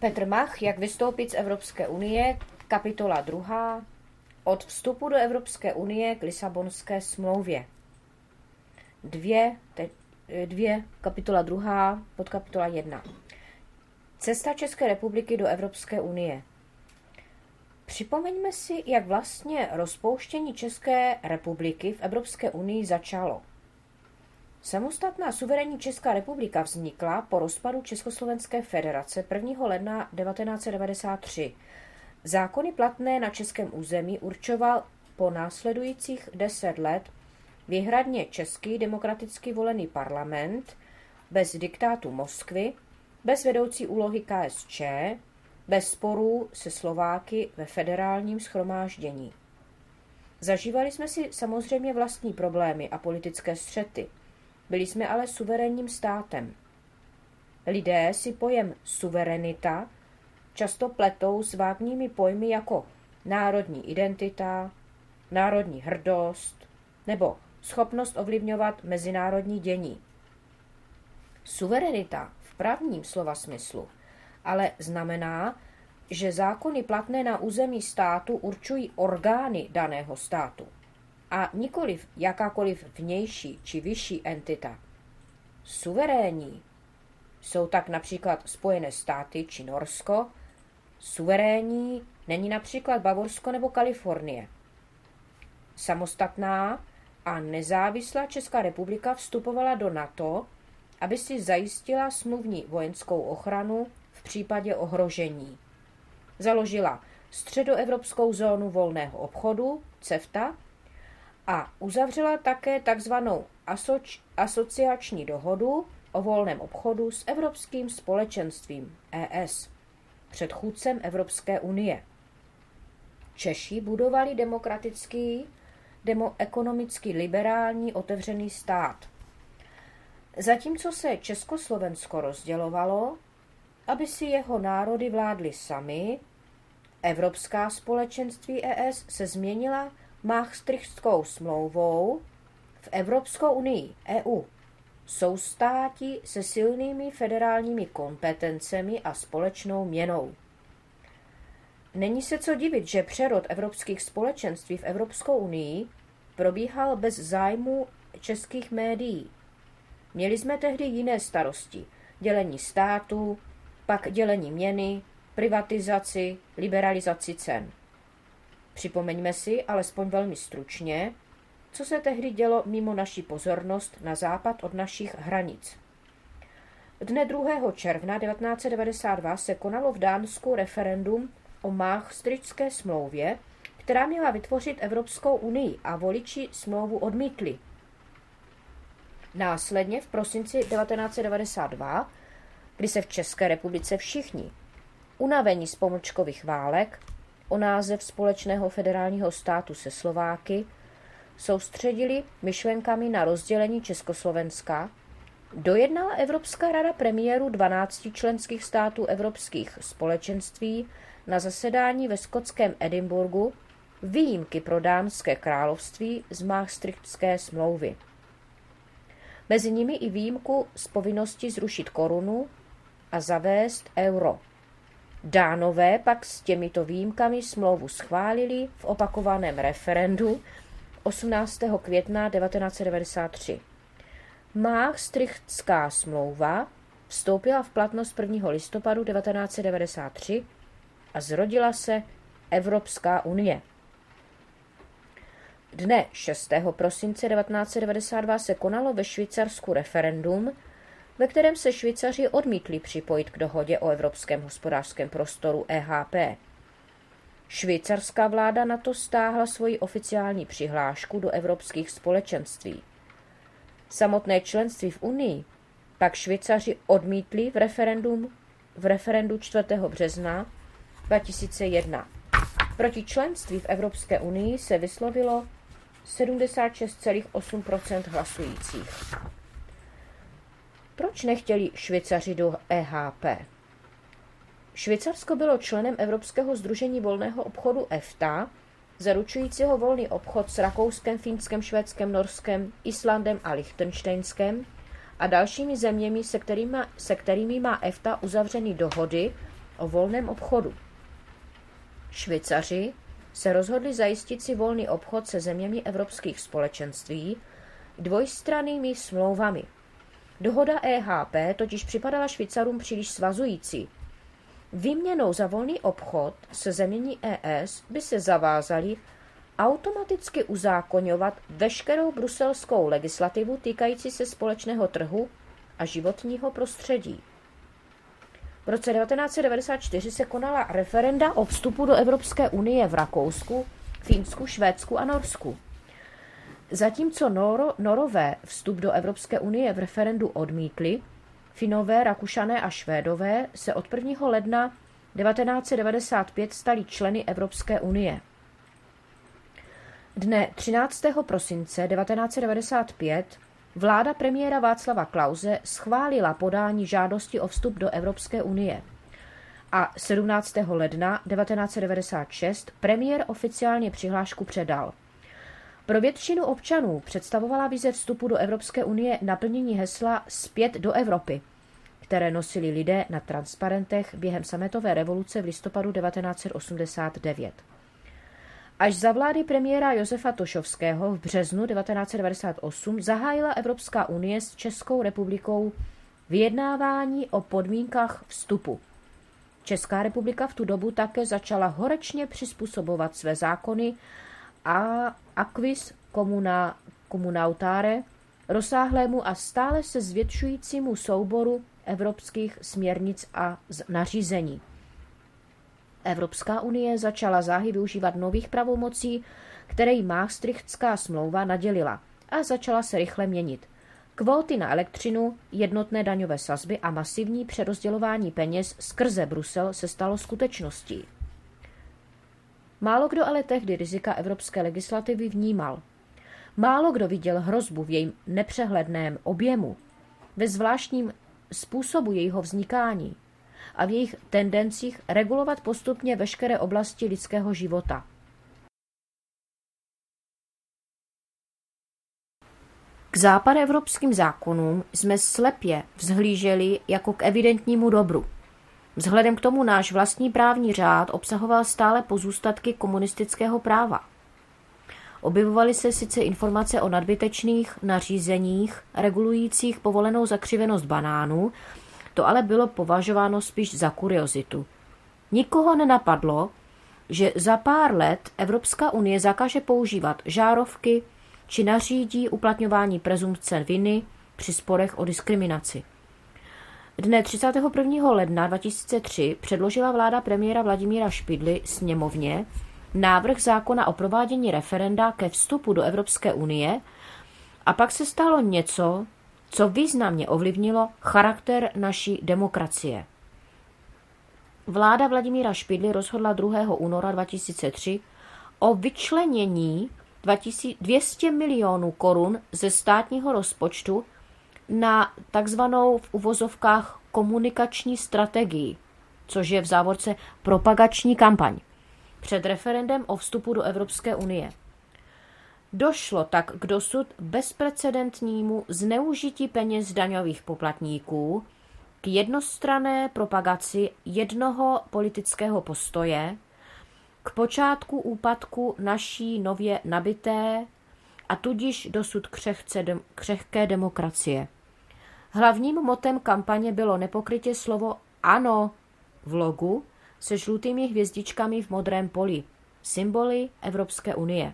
Petr Mach, jak vystoupit z Evropské unie, kapitola 2. Od vstupu do Evropské unie k Lisabonské smlouvě. Dvě, te, dvě kapitola 2, podkapitola 1. Cesta České republiky do Evropské unie. Připomeňme si, jak vlastně rozpouštění České republiky v Evropské unii začalo. Samostatná suverénní Česká republika vznikla po rozpadu Československé federace 1. ledna 1993. Zákony platné na českém území určoval po následujících deset let výhradně český demokraticky volený parlament bez diktátu Moskvy, bez vedoucí úlohy KSČ, bez sporů se Slováky ve federálním schromáždění. Zažívali jsme si samozřejmě vlastní problémy a politické střety. Byli jsme ale suverénním státem. Lidé si pojem suverenita často pletou s vágními pojmy jako národní identita, národní hrdost nebo schopnost ovlivňovat mezinárodní dění. Suverenita v právním slova smyslu ale znamená, že zákony platné na území státu určují orgány daného státu a nikoliv jakákoliv vnější či vyšší entita. Suverénní jsou tak například Spojené státy či Norsko, suverénní není například Bavorsko nebo Kalifornie. Samostatná a nezávislá Česká republika vstupovala do NATO, aby si zajistila smluvní vojenskou ochranu v případě ohrožení. Založila středoevropskou zónu volného obchodu, CEFTA, a uzavřela také takzvanou asoč, asociační dohodu o volném obchodu s Evropským společenstvím ES, předchůdcem Evropské unie. Češi budovali demokratický, demo, ekonomicky liberální otevřený stát. Zatímco se Československo rozdělovalo, aby si jeho národy vládly sami, Evropská společenství ES se změnila Maastrichtskou smlouvou v Evropskou unii EU. Jsou státi se silnými federálními kompetencemi a společnou měnou. Není se co divit, že přerod evropských společenství v Evropskou unii probíhal bez zájmu českých médií. Měli jsme tehdy jiné starosti. Dělení státu, pak dělení měny, privatizaci, liberalizaci cen. Připomeňme si, alespoň velmi stručně, co se tehdy dělo mimo naši pozornost na západ od našich hranic. Dne 2. června 1992 se konalo v Dánsku referendum o Maastrichtské smlouvě, která měla vytvořit Evropskou unii a voliči smlouvu odmítli. Následně v prosinci 1992 kdy se v České republice všichni, unavení z pomlčkových válek, o název společného federálního státu se Slováky, soustředili myšlenkami na rozdělení Československa, dojednala Evropská rada premiéru 12 členských států evropských společenství na zasedání ve skotském Edinburgu výjimky pro dánské království z Maastrichtské smlouvy. Mezi nimi i výjimku z povinnosti zrušit korunu a zavést euro. Dánové pak s těmito výjimkami smlouvu schválili v opakovaném referendu 18. května 1993. Maastrichtská smlouva vstoupila v platnost 1. listopadu 1993 a zrodila se Evropská unie. Dne 6. prosince 1992 se konalo ve Švýcarsku referendum, ve kterém se Švýcaři odmítli připojit k dohodě o Evropském hospodářském prostoru EHP. Švýcarská vláda na to stáhla svoji oficiální přihlášku do evropských společenství. Samotné členství v Unii pak Švýcaři odmítli v, referendum, v referendu 4. března 2001. Proti členství v Evropské unii se vyslovilo 76,8% hlasujících. Proč nechtěli Švýcaři do EHP? Švýcarsko bylo členem Evropského združení volného obchodu EFTA, zaručujícího volný obchod s Rakouskem, Finskem, Švédskem, Norskem, Islandem a Liechtensteinskem a dalšími zeměmi, se kterými, se kterými má EFTA uzavřeny dohody o volném obchodu. Švýcaři se rozhodli zajistit si volný obchod se zeměmi evropských společenství dvojstrannými smlouvami. Dohoda EHP totiž připadala Švýcarům příliš svazující. Výměnou za volný obchod se zemění ES by se zavázali automaticky uzákonňovat veškerou bruselskou legislativu týkající se společného trhu a životního prostředí. V roce 1994 se konala referenda o vstupu do Evropské unie v Rakousku, Fínsku, Švédsku a Norsku. Zatímco Noro, Norové vstup do Evropské unie v referendu odmítli, Finové, Rakušané a Švédové se od 1. ledna 1995 stali členy Evropské unie. Dne 13. prosince 1995 vláda premiéra Václava Klauze schválila podání žádosti o vstup do Evropské unie. A 17. ledna 1996 premiér oficiálně přihlášku předal. Pro většinu občanů představovala vize vstupu do Evropské unie naplnění hesla Zpět do Evropy, které nosili lidé na transparentech během sametové revoluce v listopadu 1989. Až za vlády premiéra Josefa Tošovského v březnu 1998 zahájila Evropská unie s Českou republikou vyjednávání o podmínkách vstupu. Česká republika v tu dobu také začala horečně přizpůsobovat své zákony a aquis comuna, communautare rozsáhlému a stále se zvětšujícímu souboru evropských směrnic a nařízení. Evropská unie začala záhy využívat nových pravomocí, které jí Maastrichtská smlouva nadělila a začala se rychle měnit. Kvóty na elektřinu, jednotné daňové sazby a masivní přerozdělování peněz skrze Brusel se stalo skutečností. Málo kdo ale tehdy rizika evropské legislativy vnímal. Málo kdo viděl hrozbu v jejím nepřehledném objemu, ve zvláštním způsobu jejího vznikání a v jejich tendencích regulovat postupně veškeré oblasti lidského života. K západoevropským zákonům jsme slepě vzhlíželi jako k evidentnímu dobru. Vzhledem k tomu náš vlastní právní řád obsahoval stále pozůstatky komunistického práva. Objevovaly se sice informace o nadbytečných nařízeních regulujících povolenou zakřivenost banánů, to ale bylo považováno spíš za kuriozitu. Nikoho nenapadlo, že za pár let Evropská unie zakáže používat žárovky či nařídí uplatňování prezumce viny při sporech o diskriminaci. Dne 31. ledna 2003 předložila vláda premiéra Vladimíra Špidly sněmovně návrh zákona o provádění referenda ke vstupu do Evropské unie a pak se stalo něco, co významně ovlivnilo charakter naší demokracie. Vláda Vladimíra Špidly rozhodla 2. února 2003 o vyčlenění 200 milionů korun ze státního rozpočtu na takzvanou v uvozovkách komunikační strategii, což je v závorce propagační kampaň před referendem o vstupu do Evropské unie. Došlo tak k dosud bezprecedentnímu zneužití peněz daňových poplatníků k jednostrané propagaci jednoho politického postoje, k počátku úpadku naší nově nabité a tudíž dosud křehce, křehké demokracie. Hlavním motem kampaně bylo nepokrytě slovo ano v logu se žlutými hvězdičkami v modrém poli, symboly Evropské unie.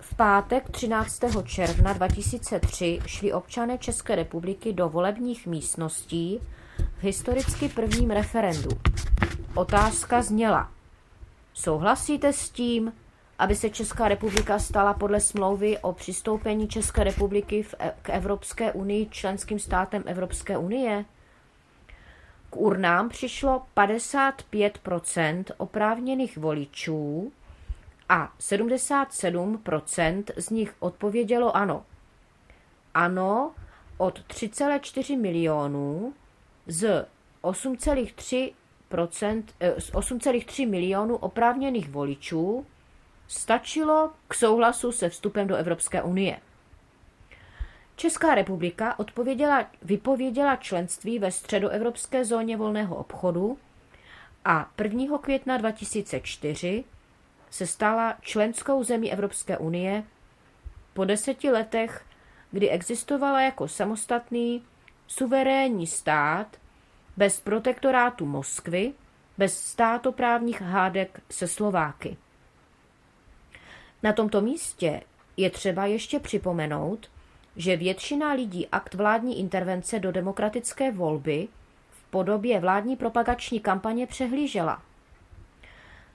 V pátek 13. června 2003 šli občané České republiky do volebních místností v historicky prvním referendu. Otázka zněla: Souhlasíte s tím, aby se Česká republika stala podle smlouvy o přistoupení České republiky v, e- k Evropské unii členským státem Evropské unie? K urnám přišlo 55% oprávněných voličů a 77% z nich odpovědělo ano. Ano od 3,4 milionů z 8,3 eh, z 8,3 milionů oprávněných voličů stačilo k souhlasu se vstupem do Evropské unie. Česká republika odpověděla, vypověděla členství ve středoevropské zóně volného obchodu a 1. května 2004 se stala členskou zemí Evropské unie po deseti letech, kdy existovala jako samostatný suverénní stát bez protektorátu Moskvy, bez státoprávních hádek se Slováky. Na tomto místě je třeba ještě připomenout, že většina lidí akt vládní intervence do demokratické volby v podobě vládní propagační kampaně přehlížela.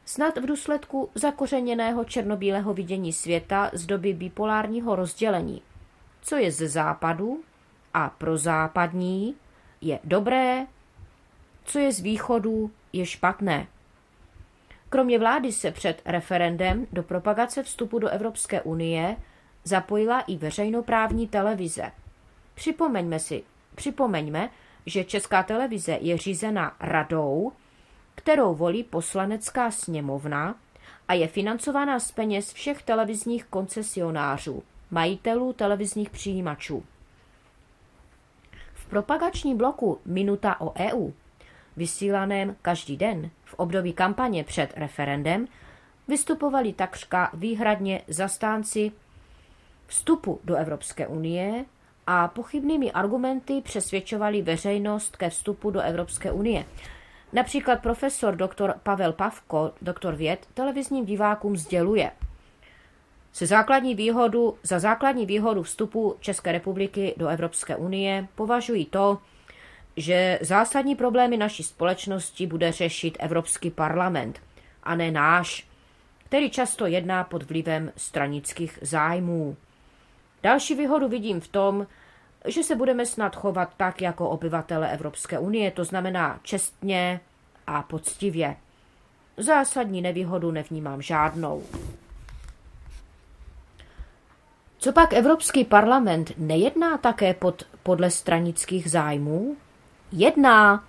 Snad v důsledku zakořeněného černobílého vidění světa z doby bipolárního rozdělení, co je ze západu a pro západní je dobré, co je z východu je špatné. Kromě vlády se před referendem do propagace vstupu do Evropské unie zapojila i veřejnoprávní televize. Připomeňme si, připomeňme, že Česká televize je řízena radou, kterou volí poslanecká sněmovna a je financována z peněz všech televizních koncesionářů, majitelů televizních přijímačů. V propagačním bloku Minuta o EU, vysílaném každý den v období kampaně před referendem, vystupovali takřka výhradně zastánci vstupu do Evropské unie a pochybnými argumenty přesvědčovali veřejnost ke vstupu do Evropské unie. Například profesor dr. Pavel Pavko, doktor věd, televizním divákům sděluje. Se základní výhodu, za základní výhodu vstupu České republiky do Evropské unie považují to, že zásadní problémy naší společnosti bude řešit Evropský parlament a ne náš, který často jedná pod vlivem stranických zájmů. Další výhodu vidím v tom, že se budeme snad chovat tak jako obyvatele Evropské unie, to znamená čestně a poctivě. Zásadní nevýhodu nevnímám žádnou. Co pak Evropský parlament nejedná také pod, podle stranických zájmů? Jedná.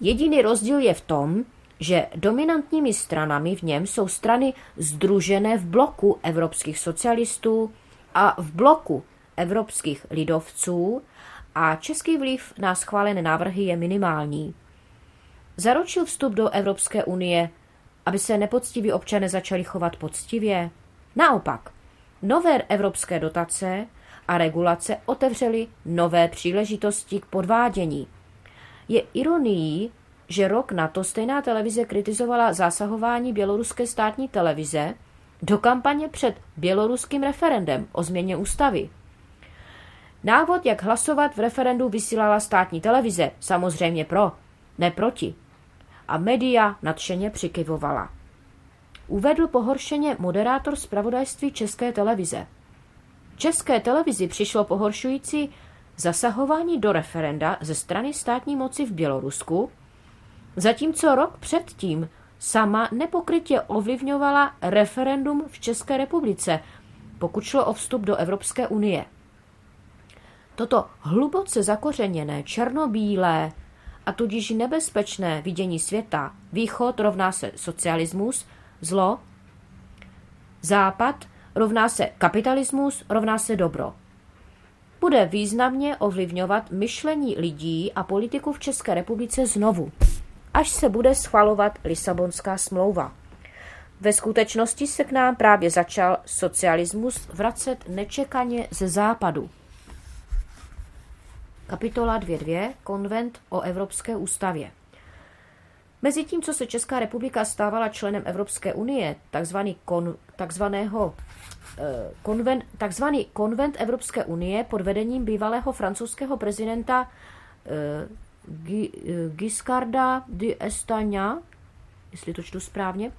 Jediný rozdíl je v tom, že dominantními stranami v něm jsou strany združené v bloku evropských socialistů a v bloku evropských lidovců a český vliv na schválené návrhy je minimální. Zaručil vstup do Evropské unie, aby se nepoctiví občané začali chovat poctivě? Naopak, nové evropské dotace a regulace otevřely nové příležitosti k podvádění. Je ironií, že rok na to stejná televize kritizovala zasahování běloruské státní televize do kampaně před běloruským referendem o změně ústavy. Návod, jak hlasovat v referendu, vysílala státní televize, samozřejmě pro, ne proti. A média nadšeně přikyvovala. Uvedl pohoršeně moderátor zpravodajství České televize. České televizi přišlo pohoršující zasahování do referenda ze strany státní moci v Bělorusku, zatímco rok předtím sama nepokrytě ovlivňovala referendum v České republice, pokud šlo o vstup do Evropské unie. Toto hluboce zakořeněné, černobílé a tudíž nebezpečné vidění světa, východ rovná se socialismus, zlo, západ rovná se kapitalismus, rovná se dobro. Bude významně ovlivňovat myšlení lidí a politiku v České republice znovu, až se bude schvalovat Lisabonská smlouva. Ve skutečnosti se k nám právě začal socialismus vracet nečekaně ze západu. Kapitola 2.2. Konvent o Evropské ústavě. Mezi tím, co se Česká republika stávala členem Evropské unie, takzvaný kon, takzvaného, konvent, takzvaný konvent Evropské unie pod vedením bývalého francouzského prezidenta eh, Giscarda d'Estaing, jestli to čtu správně,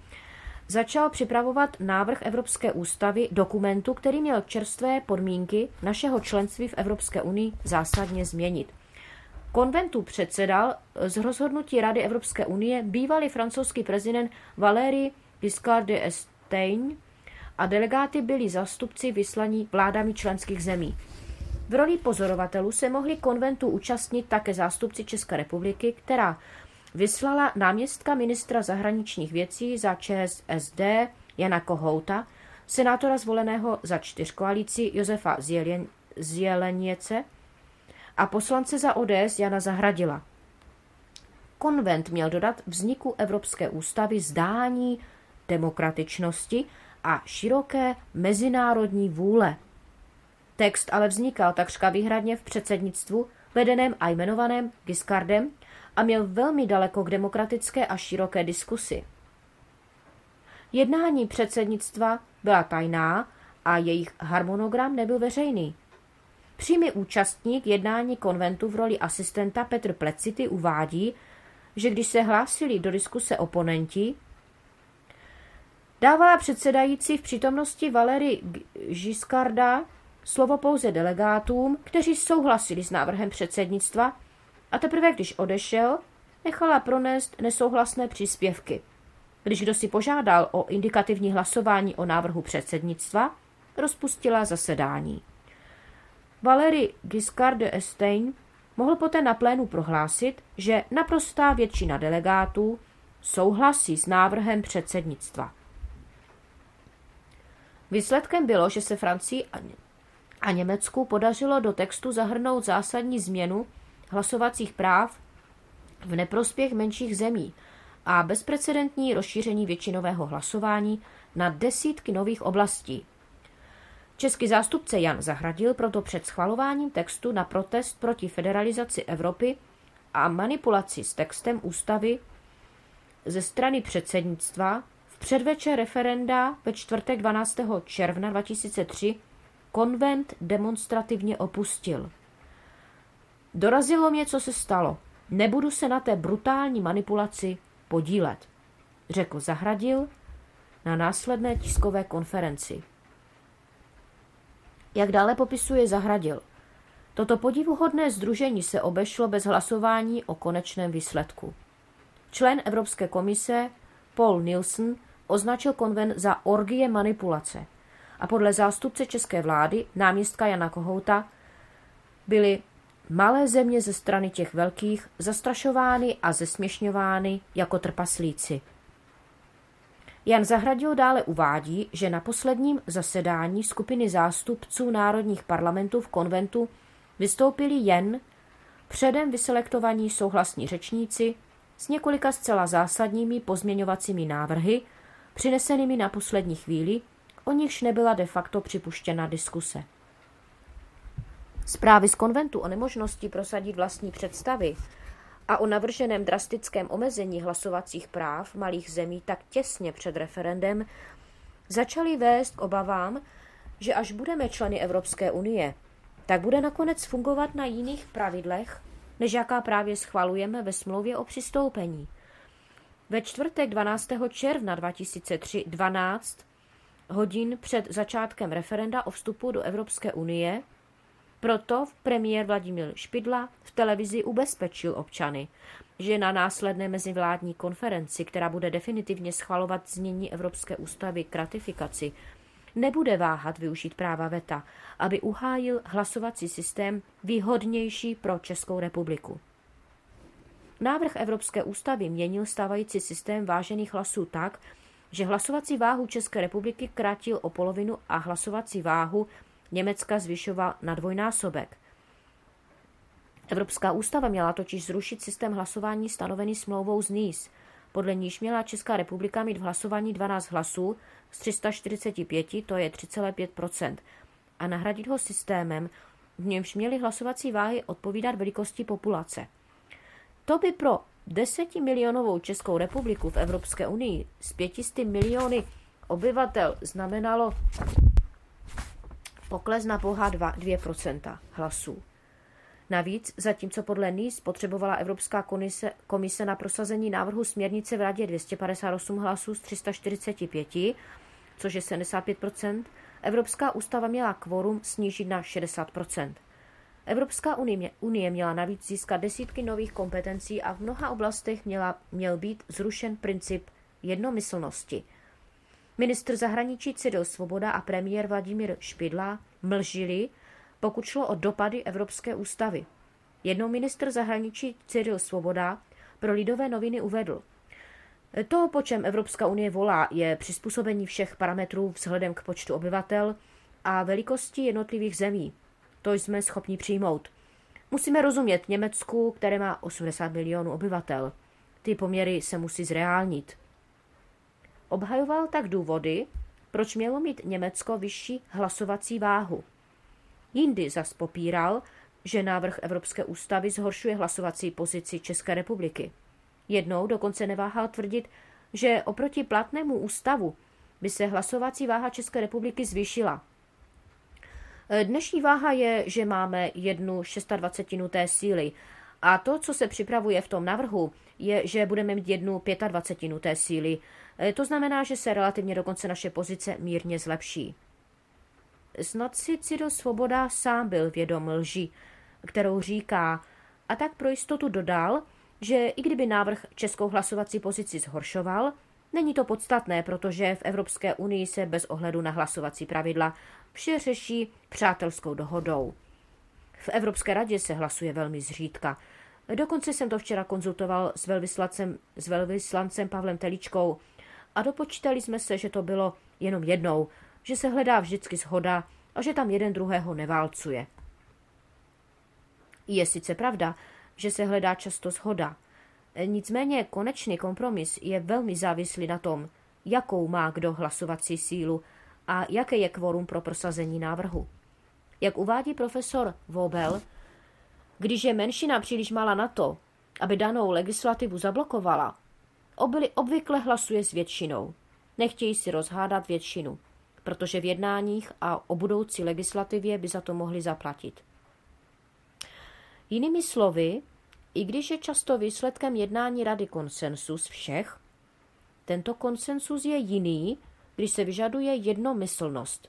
začal připravovat návrh Evropské ústavy dokumentu, který měl čerstvé podmínky našeho členství v Evropské unii zásadně změnit. Konventu předsedal z rozhodnutí Rady Evropské unie bývalý francouzský prezident Valéry Giscard d'Estaing a delegáty byli zastupci vyslaní vládami členských zemí. V roli pozorovatelů se mohli konventu účastnit také zástupci České republiky, která vyslala náměstka ministra zahraničních věcí za ČSSD Jana Kohouta, senátora zvoleného za čtyřkoalici Josefa z Jeleněce a poslance za ODS Jana Zahradila. Konvent měl dodat vzniku Evropské ústavy zdání demokratičnosti a široké mezinárodní vůle. Text ale vznikal takřka výhradně v předsednictvu, vedeném a jmenovaném Giscardem a měl velmi daleko k demokratické a široké diskusi. Jednání předsednictva byla tajná a jejich harmonogram nebyl veřejný. Přímý účastník jednání konventu v roli asistenta Petr Plecity uvádí, že když se hlásili do diskuse oponenti, dávala předsedající v přítomnosti Valery Giscarda slovo pouze delegátům, kteří souhlasili s návrhem předsednictva a teprve když odešel, nechala pronést nesouhlasné příspěvky. Když kdo si požádal o indikativní hlasování o návrhu předsednictva, rozpustila zasedání. Valery Giscard de Estaing mohl poté na plénu prohlásit, že naprostá většina delegátů souhlasí s návrhem předsednictva. Výsledkem bylo, že se Francii a Německu podařilo do textu zahrnout zásadní změnu hlasovacích práv v neprospěch menších zemí a bezprecedentní rozšíření většinového hlasování na desítky nových oblastí. Český zástupce Jan Zahradil proto před schvalováním textu na protest proti federalizaci Evropy a manipulaci s textem ústavy ze strany předsednictva předvečer referenda ve čtvrtek 12. června 2003 konvent demonstrativně opustil. Dorazilo mě, co se stalo. Nebudu se na té brutální manipulaci podílet, řekl Zahradil na následné tiskové konferenci. Jak dále popisuje Zahradil, toto podivuhodné združení se obešlo bez hlasování o konečném výsledku. Člen Evropské komise Paul Nielsen označil konvent za orgie manipulace a podle zástupce české vlády, náměstka Jana Kohouta, byly malé země ze strany těch velkých zastrašovány a zesměšňovány jako trpaslíci. Jan Zahradil dále uvádí, že na posledním zasedání skupiny zástupců národních parlamentů v konventu vystoupili jen předem vyselektovaní souhlasní řečníci s několika zcela zásadními pozměňovacími návrhy, přinesenými na poslední chvíli, o nichž nebyla de facto připuštěna diskuse. Zprávy z konventu o nemožnosti prosadit vlastní představy a o navrženém drastickém omezení hlasovacích práv malých zemí tak těsně před referendem začaly vést k obavám, že až budeme členy Evropské unie, tak bude nakonec fungovat na jiných pravidlech, než jaká právě schvalujeme ve smlouvě o přistoupení. Ve čtvrtek 12. června 2003 12 hodin před začátkem referenda o vstupu do Evropské unie proto premiér Vladimír Špidla v televizi ubezpečil občany, že na následné mezivládní konferenci, která bude definitivně schvalovat znění Evropské ústavy k ratifikaci, nebude váhat využít práva VETA, aby uhájil hlasovací systém výhodnější pro Českou republiku. Návrh Evropské ústavy měnil stávající systém vážených hlasů tak, že hlasovací váhu České republiky krátil o polovinu a hlasovací váhu Německa zvyšoval na dvojnásobek. Evropská ústava měla totiž zrušit systém hlasování stanovený smlouvou z NIS, podle níž měla Česká republika mít v hlasování 12 hlasů z 345, to je 3,5% a nahradit ho systémem, v němž měly hlasovací váhy odpovídat velikosti populace. To by pro 10 milionovou Českou republiku v Evropské unii s 500 miliony obyvatel znamenalo pokles na pouhá 2, 2% hlasů. Navíc, zatímco podle NIS potřebovala Evropská komise, komise na prosazení návrhu směrnice v radě 258 hlasů z 345, což je 75%, Evropská ústava měla kvorum snížit na 60%. Evropská unie, unie měla navíc získat desítky nových kompetencí a v mnoha oblastech měla, měl být zrušen princip jednomyslnosti – Ministr zahraničí Cyril Svoboda a premiér Vladimír Špidla mlžili, pokud šlo o dopady Evropské ústavy. Jednou ministr zahraničí Cyril Svoboda pro lidové noviny uvedl. To, po čem Evropská unie volá, je přizpůsobení všech parametrů vzhledem k počtu obyvatel a velikosti jednotlivých zemí. To jsme schopni přijmout. Musíme rozumět Německu, které má 80 milionů obyvatel. Ty poměry se musí zreálnit. Obhajoval tak důvody, proč mělo mít Německo vyšší hlasovací váhu. Jindy zas popíral, že návrh Evropské ústavy zhoršuje hlasovací pozici České republiky. Jednou dokonce neváhal tvrdit, že oproti platnému ústavu by se hlasovací váha České republiky zvýšila. Dnešní váha je, že máme jednu 26 té síly. A to, co se připravuje v tom navrhu, je, že budeme mít jednu 25 té síly. To znamená, že se relativně dokonce naše pozice mírně zlepší. Snad si Cyril Svoboda sám byl vědom lži, kterou říká, a tak pro jistotu dodal, že i kdyby návrh českou hlasovací pozici zhoršoval, není to podstatné, protože v Evropské unii se bez ohledu na hlasovací pravidla vše řeší přátelskou dohodou. V Evropské radě se hlasuje velmi zřídka. Dokonce jsem to včera konzultoval s velvyslancem, s velvyslancem Pavlem Teličkou a dopočítali jsme se, že to bylo jenom jednou, že se hledá vždycky shoda a že tam jeden druhého neválcuje. Je sice pravda, že se hledá často shoda. Nicméně konečný kompromis je velmi závislý na tom, jakou má kdo hlasovací sílu a jaké je kvorum pro prosazení návrhu. Jak uvádí profesor Vobel, když je menšina příliš malá na to, aby danou legislativu zablokovala, obily obvykle hlasuje s většinou. Nechtějí si rozhádat většinu, protože v jednáních a o budoucí legislativě by za to mohli zaplatit. Jinými slovy, i když je často výsledkem jednání rady konsensus všech, tento konsensus je jiný, když se vyžaduje jednomyslnost.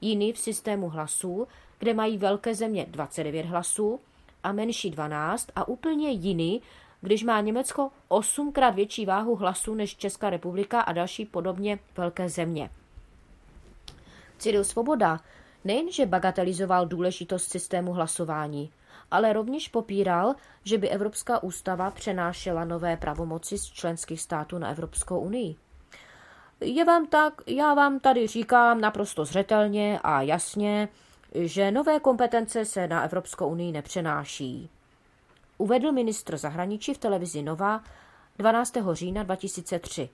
Jiný v systému hlasů, kde mají velké země 29 hlasů a menší 12 a úplně jiný, když má Německo osmkrát větší váhu hlasů než Česká republika a další podobně velké země. Cyril Svoboda nejenže bagatelizoval důležitost systému hlasování, ale rovněž popíral, že by Evropská ústava přenášela nové pravomoci z členských států na Evropskou unii. Je vám tak, já vám tady říkám naprosto zřetelně a jasně, že nové kompetence se na Evropskou unii nepřenáší. Uvedl ministr zahraničí v televizi Nova 12. října 2003.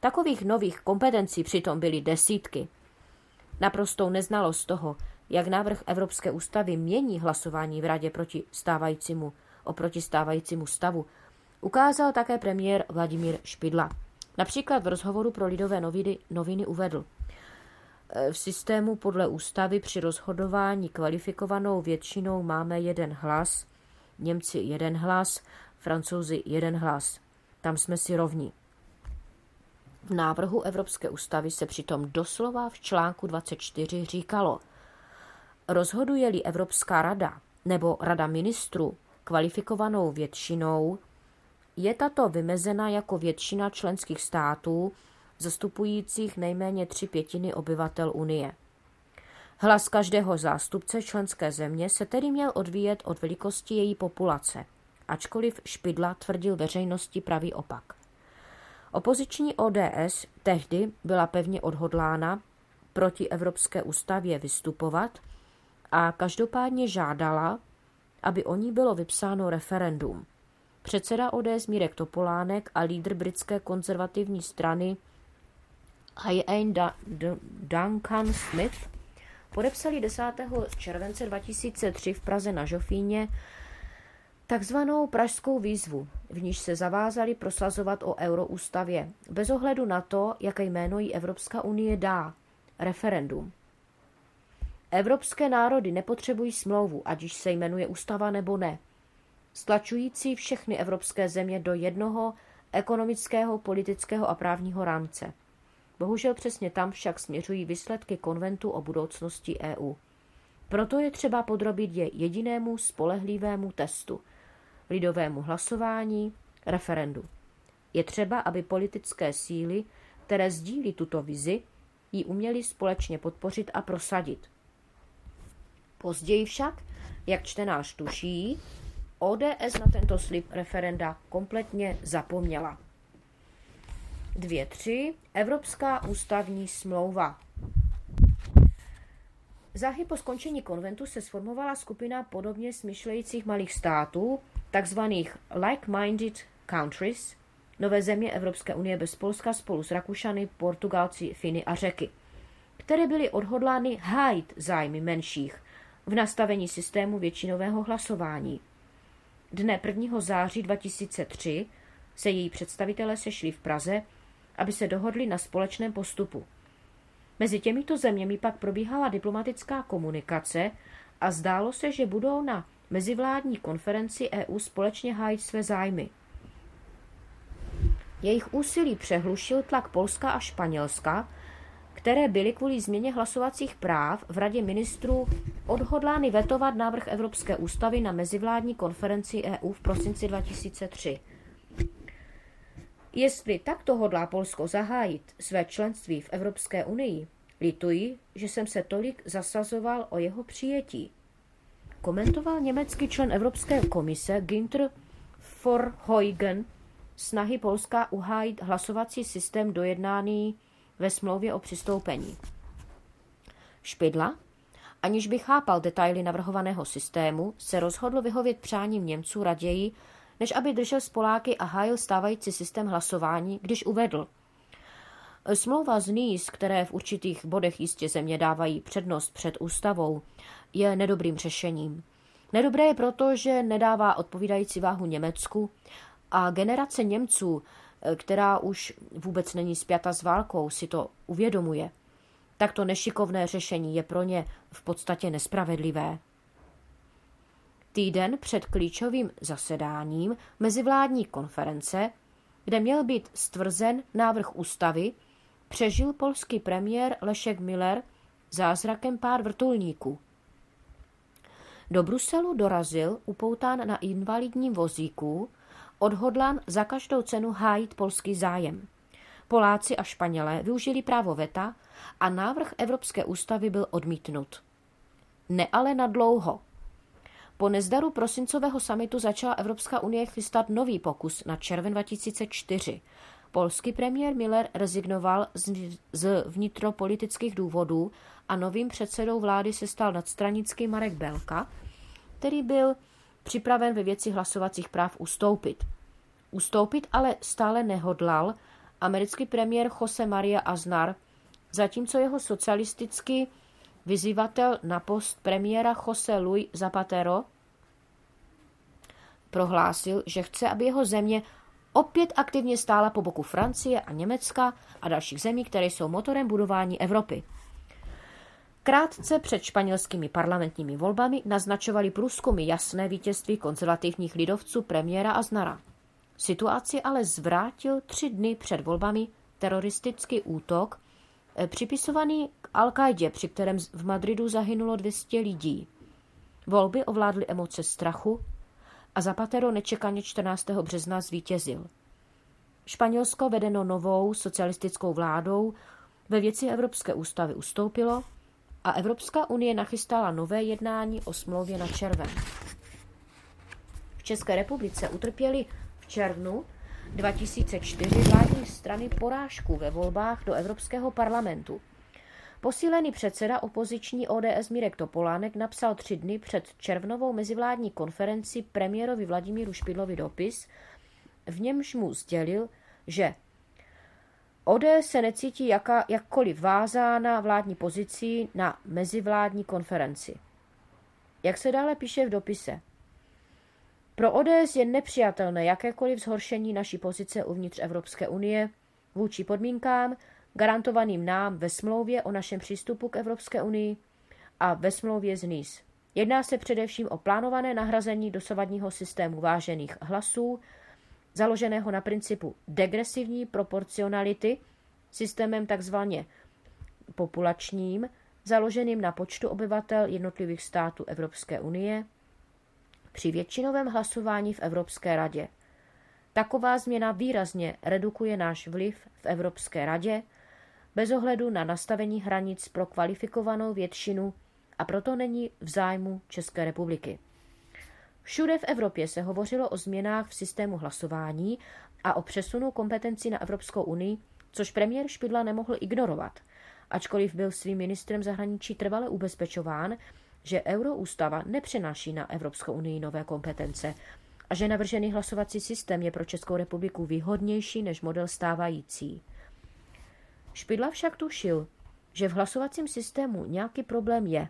Takových nových kompetencí přitom byly desítky. Naprostou neznalost toho, jak návrh Evropské ústavy mění hlasování v radě proti stávajícímu, oproti stávajícímu stavu, ukázal také premiér Vladimír Špidla. Například v rozhovoru pro lidové noviny, noviny uvedl. E, v systému podle ústavy při rozhodování kvalifikovanou většinou máme jeden hlas, Němci jeden hlas, Francouzi jeden hlas. Tam jsme si rovní. V návrhu Evropské ústavy se přitom doslova v článku 24 říkalo, rozhoduje-li Evropská rada nebo Rada ministrů kvalifikovanou většinou, je tato vymezena jako většina členských států, zastupujících nejméně tři pětiny obyvatel Unie. Hlas každého zástupce členské země se tedy měl odvíjet od velikosti její populace, ačkoliv Špidla tvrdil veřejnosti pravý opak. Opoziční ODS tehdy byla pevně odhodlána proti Evropské ústavě vystupovat a každopádně žádala, aby o ní bylo vypsáno referendum. Předseda ODS Mírek Topolánek a lídr britské konzervativní strany Ian Duncan Smith podepsali 10. července 2003 v Praze na Žofíně takzvanou pražskou výzvu, v níž se zavázali prosazovat o euroústavě, bez ohledu na to, jaké jméno jí Evropská unie dá, referendum. Evropské národy nepotřebují smlouvu, ať již se jmenuje ústava nebo ne. Stlačující všechny evropské země do jednoho ekonomického, politického a právního rámce. Bohužel přesně tam však směřují výsledky konventu o budoucnosti EU. Proto je třeba podrobit je jedinému spolehlivému testu, lidovému hlasování, referendu. Je třeba, aby politické síly, které sdílí tuto vizi, ji uměli společně podpořit a prosadit. Později však, jak čtenář tuší, ODS na tento slib referenda kompletně zapomněla. 2.3. Evropská ústavní smlouva. Záhy po skončení konventu se sformovala skupina podobně smyšlejících malých států, takzvaných like-minded countries, nové země Evropské unie bez Polska spolu s Rakušany, Portugalci, Finy a Řeky, které byly odhodlány hájit zájmy menších v nastavení systému většinového hlasování. Dne 1. září 2003 se její představitelé sešli v Praze, aby se dohodli na společném postupu. Mezi těmito zeměmi pak probíhala diplomatická komunikace a zdálo se, že budou na mezivládní konferenci EU společně hájit své zájmy. Jejich úsilí přehlušil tlak Polska a Španělska, které byly kvůli změně hlasovacích práv v Radě ministrů odhodlány vetovat návrh Evropské ústavy na mezivládní konferenci EU v prosinci 2003. Jestli takto hodlá Polsko zahájit své členství v Evropské unii, lituji, že jsem se tolik zasazoval o jeho přijetí. Komentoval německý člen Evropské komise Günther Verheugen snahy Polska uhájit hlasovací systém dojednaný ve smlouvě o přistoupení. Špidla, aniž by chápal detaily navrhovaného systému, se rozhodl vyhovět přáním Němců raději, než aby držel Spoláky a hájil stávající systém hlasování, když uvedl. Smlouva z NIS, které v určitých bodech jistě země dávají přednost před ústavou, je nedobrým řešením. Nedobré je proto, že nedává odpovídající váhu Německu a generace Němců, která už vůbec není spjata s válkou, si to uvědomuje. Takto nešikovné řešení je pro ně v podstatě nespravedlivé. Týden před klíčovým zasedáním mezivládní konference, kde měl být stvrzen návrh ústavy, přežil polský premiér Lešek Miller zázrakem pár vrtulníků. Do Bruselu dorazil upoután na invalidním vozíku, odhodlan za každou cenu hájit polský zájem. Poláci a Španělé využili právo veta a návrh Evropské ústavy byl odmítnut. Ne ale na dlouho. Po nezdaru prosincového samitu začala Evropská unie chystat nový pokus na červen 2004. Polský premiér Miller rezignoval z vnitropolitických důvodů a novým předsedou vlády se stal nadstranický Marek Belka, který byl připraven ve věci hlasovacích práv ustoupit. Ustoupit ale stále nehodlal americký premiér Jose Maria Aznar, zatímco jeho socialistický vyzývatel na post premiéra Jose Luis Zapatero prohlásil, že chce, aby jeho země opět aktivně stála po boku Francie a Německa a dalších zemí, které jsou motorem budování Evropy. Krátce před španělskými parlamentními volbami naznačovali průzkumy jasné vítězství konzervativních lidovců premiéra Aznara. Situaci ale zvrátil tři dny před volbami teroristický útok, eh, připisovaný k al při kterém v Madridu zahynulo 200 lidí. Volby ovládly emoce strachu a Zapatero nečekaně 14. března zvítězil. Španělsko vedeno novou socialistickou vládou ve věci Evropské ústavy ustoupilo a Evropská unie nachystala nové jednání o smlouvě na červen. V České republice utrpěli v červnu 2004 vládní strany porážku ve volbách do Evropského parlamentu. Posílený předseda opoziční ODS Mirek Topolánek napsal tři dny před červnovou mezivládní konferenci premiérovi Vladimíru Špidlovi dopis, v němž mu sdělil, že ODS se necítí jaka, jakkoliv vázána vládní pozicí na mezivládní konferenci. Jak se dále píše v dopise? Pro ODS je nepřijatelné jakékoliv zhoršení naší pozice uvnitř Evropské unie vůči podmínkám, garantovaným nám ve smlouvě o našem přístupu k Evropské unii a ve smlouvě z NIS. Jedná se především o plánované nahrazení dosavadního systému vážených hlasů, založeného na principu degresivní proporcionality, systémem takzvaně populačním, založeným na počtu obyvatel jednotlivých států Evropské unie, při většinovém hlasování v Evropské radě. Taková změna výrazně redukuje náš vliv v Evropské radě bez ohledu na nastavení hranic pro kvalifikovanou většinu a proto není v zájmu České republiky. Všude v Evropě se hovořilo o změnách v systému hlasování a o přesunu kompetencí na Evropskou unii, což premiér Špidla nemohl ignorovat. ačkoliv byl svým ministrem zahraničí trvale ubezpečován, že euroústava nepřenáší na Evropskou unii nové kompetence a že navržený hlasovací systém je pro Českou republiku výhodnější než model stávající. Špidla však tušil, že v hlasovacím systému nějaký problém je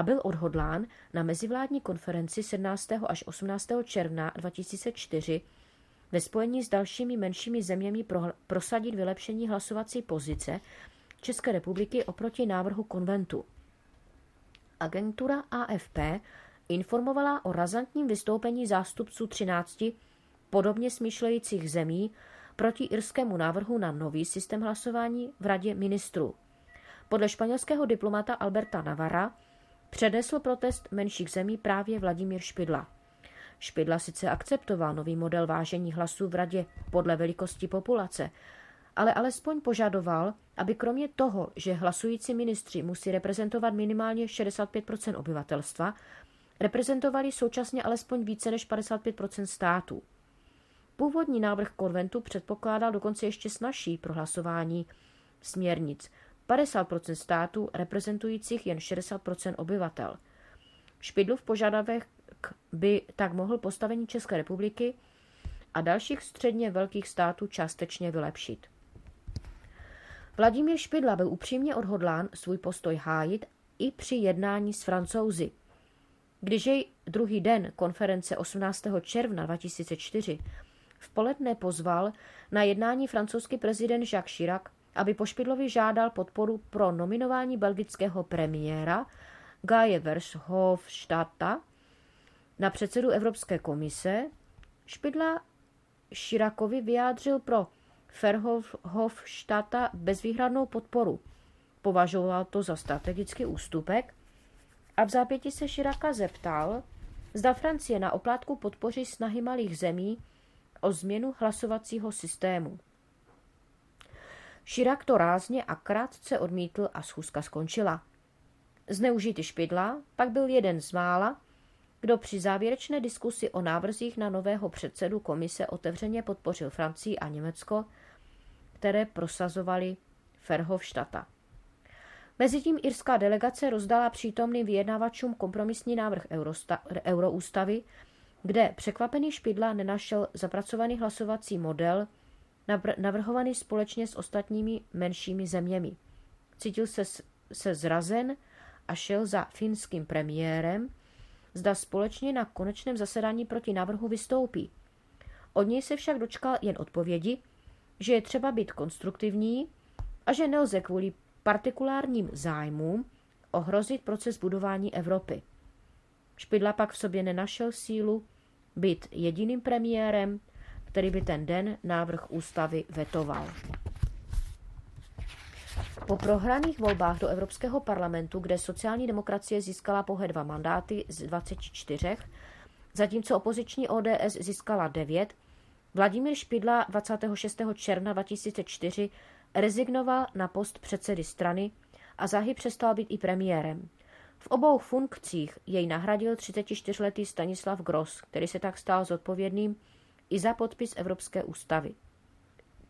a byl odhodlán na mezivládní konferenci 17. až 18. června 2004 ve spojení s dalšími menšími zeměmi pro, prosadit vylepšení hlasovací pozice České republiky oproti návrhu konventu. Agentura AFP informovala o razantním vystoupení zástupců 13 podobně smýšlejících zemí proti irskému návrhu na nový systém hlasování v Radě ministrů. Podle španělského diplomata Alberta Navara předesl protest menších zemí právě Vladimír Špidla. Špidla sice akceptoval nový model vážení hlasů v radě podle velikosti populace, ale alespoň požadoval, aby kromě toho, že hlasující ministři musí reprezentovat minimálně 65 obyvatelstva, reprezentovali současně alespoň více než 55% států. Původní návrh konventu předpokládal dokonce ještě snažší prohlasování směrnic 50 států reprezentujících jen 60% obyvatel. Špidlův požadavek by tak mohl postavení České republiky a dalších středně velkých států částečně vylepšit. Vladimír Špidla byl upřímně odhodlán svůj postoj hájit i při jednání s francouzi. Když jej druhý den konference 18. června 2004 v poledne pozval na jednání francouzský prezident Jacques Chirac, aby po Špidlovi žádal podporu pro nominování belgického premiéra Gaje Verhofstadta na předsedu Evropské komise, Špidla Širakovi vyjádřil pro Verhofstadta bezvýhradnou podporu. Považoval to za strategický ústupek a v zápěti se Širaka zeptal, zda Francie na oplátku podpoří snahy malých zemí o změnu hlasovacího systému. Širak to rázně a krátce odmítl a schůzka skončila. Zneužitý špidla pak byl jeden z mála, kdo při závěrečné diskusi o návrzích na nového předsedu komise otevřeně podpořil Francii a Německo, které prosazovali Ferhofštata. Mezitím irská delegace rozdala přítomným vyjednávačům kompromisní návrh Euroústavy, kde překvapený Špidla nenašel zapracovaný hlasovací model navrhovaný společně s ostatními menšími zeměmi. Cítil se, se zrazen a šel za finským premiérem, zda společně na konečném zasedání proti návrhu vystoupí. Od něj se však dočkal jen odpovědi, že je třeba být konstruktivní a že nelze kvůli partikulárním zájmům ohrozit proces budování Evropy. Špidla pak v sobě nenašel sílu být jediným premiérem, který by ten den návrh ústavy vetoval. Po prohraných volbách do Evropského parlamentu, kde sociální demokracie získala pouhé dva mandáty z 24, zatímco opoziční ODS získala 9, Vladimír Špidla 26. června 2004 rezignoval na post předsedy strany a záhy přestal být i premiérem. V obou funkcích jej nahradil 34-letý Stanislav Gross, který se tak stal zodpovědným i za podpis Evropské ústavy.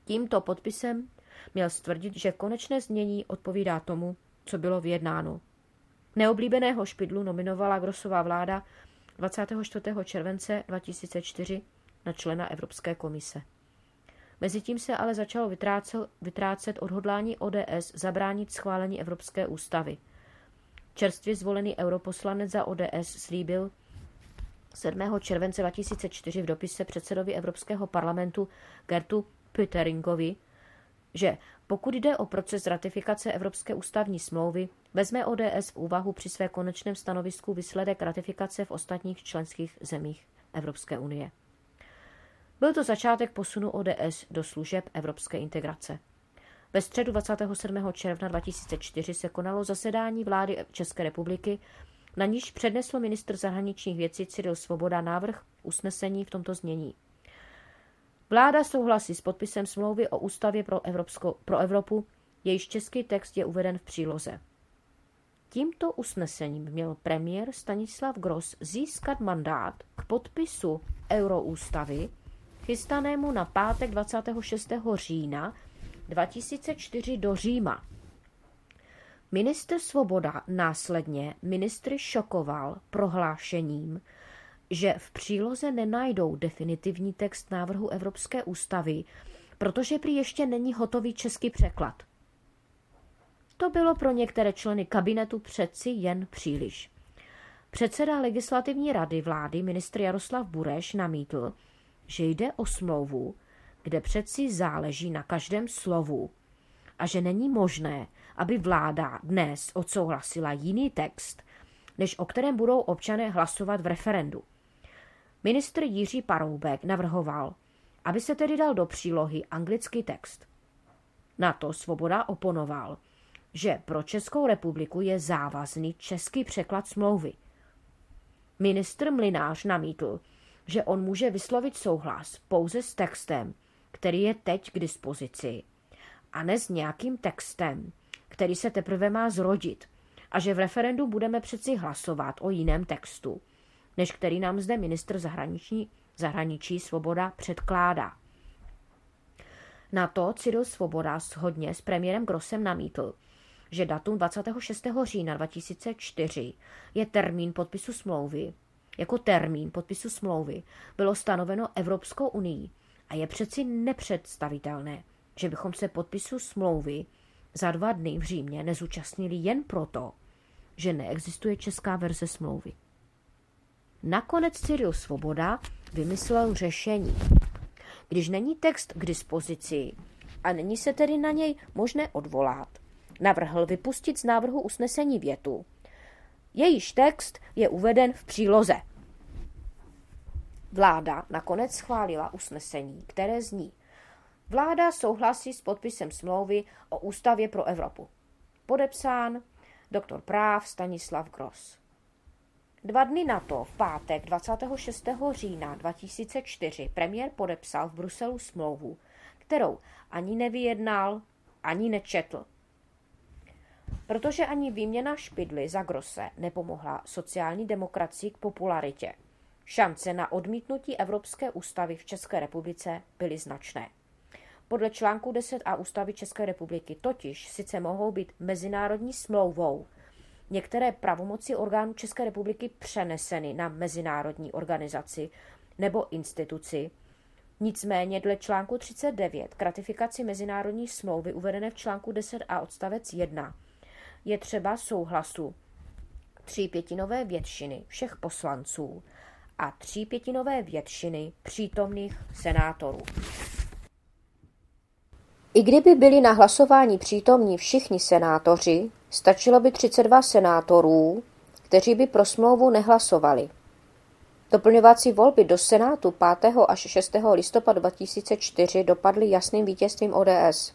Tímto podpisem měl stvrdit, že konečné znění odpovídá tomu, co bylo vyjednáno. Neoblíbeného špidlu nominovala Grosová vláda 24. července 2004 na člena Evropské komise. Mezitím se ale začalo vytrácet, odhodlání ODS zabránit schválení Evropské ústavy. Čerstvě zvolený europoslanec za ODS slíbil 7. července 2004 v dopise předsedovi Evropského parlamentu Gertu Pütteringovi, že pokud jde o proces ratifikace Evropské ústavní smlouvy, vezme ODS v úvahu při své konečném stanovisku výsledek ratifikace v ostatních členských zemích Evropské unie. Byl to začátek posunu ODS do služeb evropské integrace. Ve středu 27. června 2004 se konalo zasedání vlády České republiky, na níž přednesl ministr zahraničních věcí Cyril Svoboda návrh usnesení v tomto znění. Vláda souhlasí s podpisem smlouvy o ústavě pro, Evropsko, pro Evropu, jejíž český text je uveden v příloze. Tímto usnesením měl premiér Stanislav Gross získat mandát k podpisu euroústavy, chystanému na pátek 26. října 2004 do Říma. Ministr Svoboda následně ministry šokoval prohlášením, že v příloze nenajdou definitivní text návrhu Evropské ústavy, protože prý ještě není hotový český překlad. To bylo pro některé členy kabinetu přeci jen příliš. Předseda legislativní rady vlády ministr Jaroslav Bureš namítl, že jde o smlouvu, kde přeci záleží na každém slovu a že není možné, aby vláda dnes odsouhlasila jiný text, než o kterém budou občané hlasovat v referendu. Ministr Jiří Paroubek navrhoval, aby se tedy dal do přílohy anglický text. Na to Svoboda oponoval, že pro Českou republiku je závazný český překlad smlouvy. Ministr Mlinář namítl, že on může vyslovit souhlas pouze s textem, který je teď k dispozici, a ne s nějakým textem, který se teprve má zrodit, a že v referendu budeme přeci hlasovat o jiném textu, než který nám zde ministr zahraniční, zahraničí Svoboda předkládá. Na to Cyril Svoboda shodně s premiérem Grossem namítl, že datum 26. října 2004 je termín podpisu smlouvy. Jako termín podpisu smlouvy bylo stanoveno Evropskou unii a je přeci nepředstavitelné, že bychom se podpisu smlouvy za dva dny v Římě nezúčastnili jen proto, že neexistuje česká verze smlouvy. Nakonec Cyril Svoboda vymyslel řešení. Když není text k dispozici a není se tedy na něj možné odvolat, navrhl vypustit z návrhu usnesení větu. Jejíž text je uveden v příloze. Vláda nakonec schválila usnesení, které zní Vláda souhlasí s podpisem smlouvy o Ústavě pro Evropu. Podepsán doktor práv Stanislav Gross. Dva dny na to, v pátek 26. října 2004, premiér podepsal v Bruselu smlouvu, kterou ani nevyjednal, ani nečetl. Protože ani výměna špidly za Grosse nepomohla sociální demokracii k popularitě. Šance na odmítnutí Evropské ústavy v České republice byly značné. Podle článku 10 a ústavy České republiky totiž sice mohou být mezinárodní smlouvou některé pravomoci orgánů České republiky přeneseny na mezinárodní organizaci nebo instituci, Nicméně dle článku 39 k ratifikaci mezinárodní smlouvy uvedené v článku 10a odstavec 1 je třeba souhlasu tří pětinové většiny všech poslanců a tří pětinové většiny přítomných senátorů. I kdyby byli na hlasování přítomní všichni senátoři, stačilo by 32 senátorů, kteří by pro smlouvu nehlasovali. Doplňovací volby do Senátu 5. až 6. listopadu 2004 dopadly jasným vítězstvím ODS.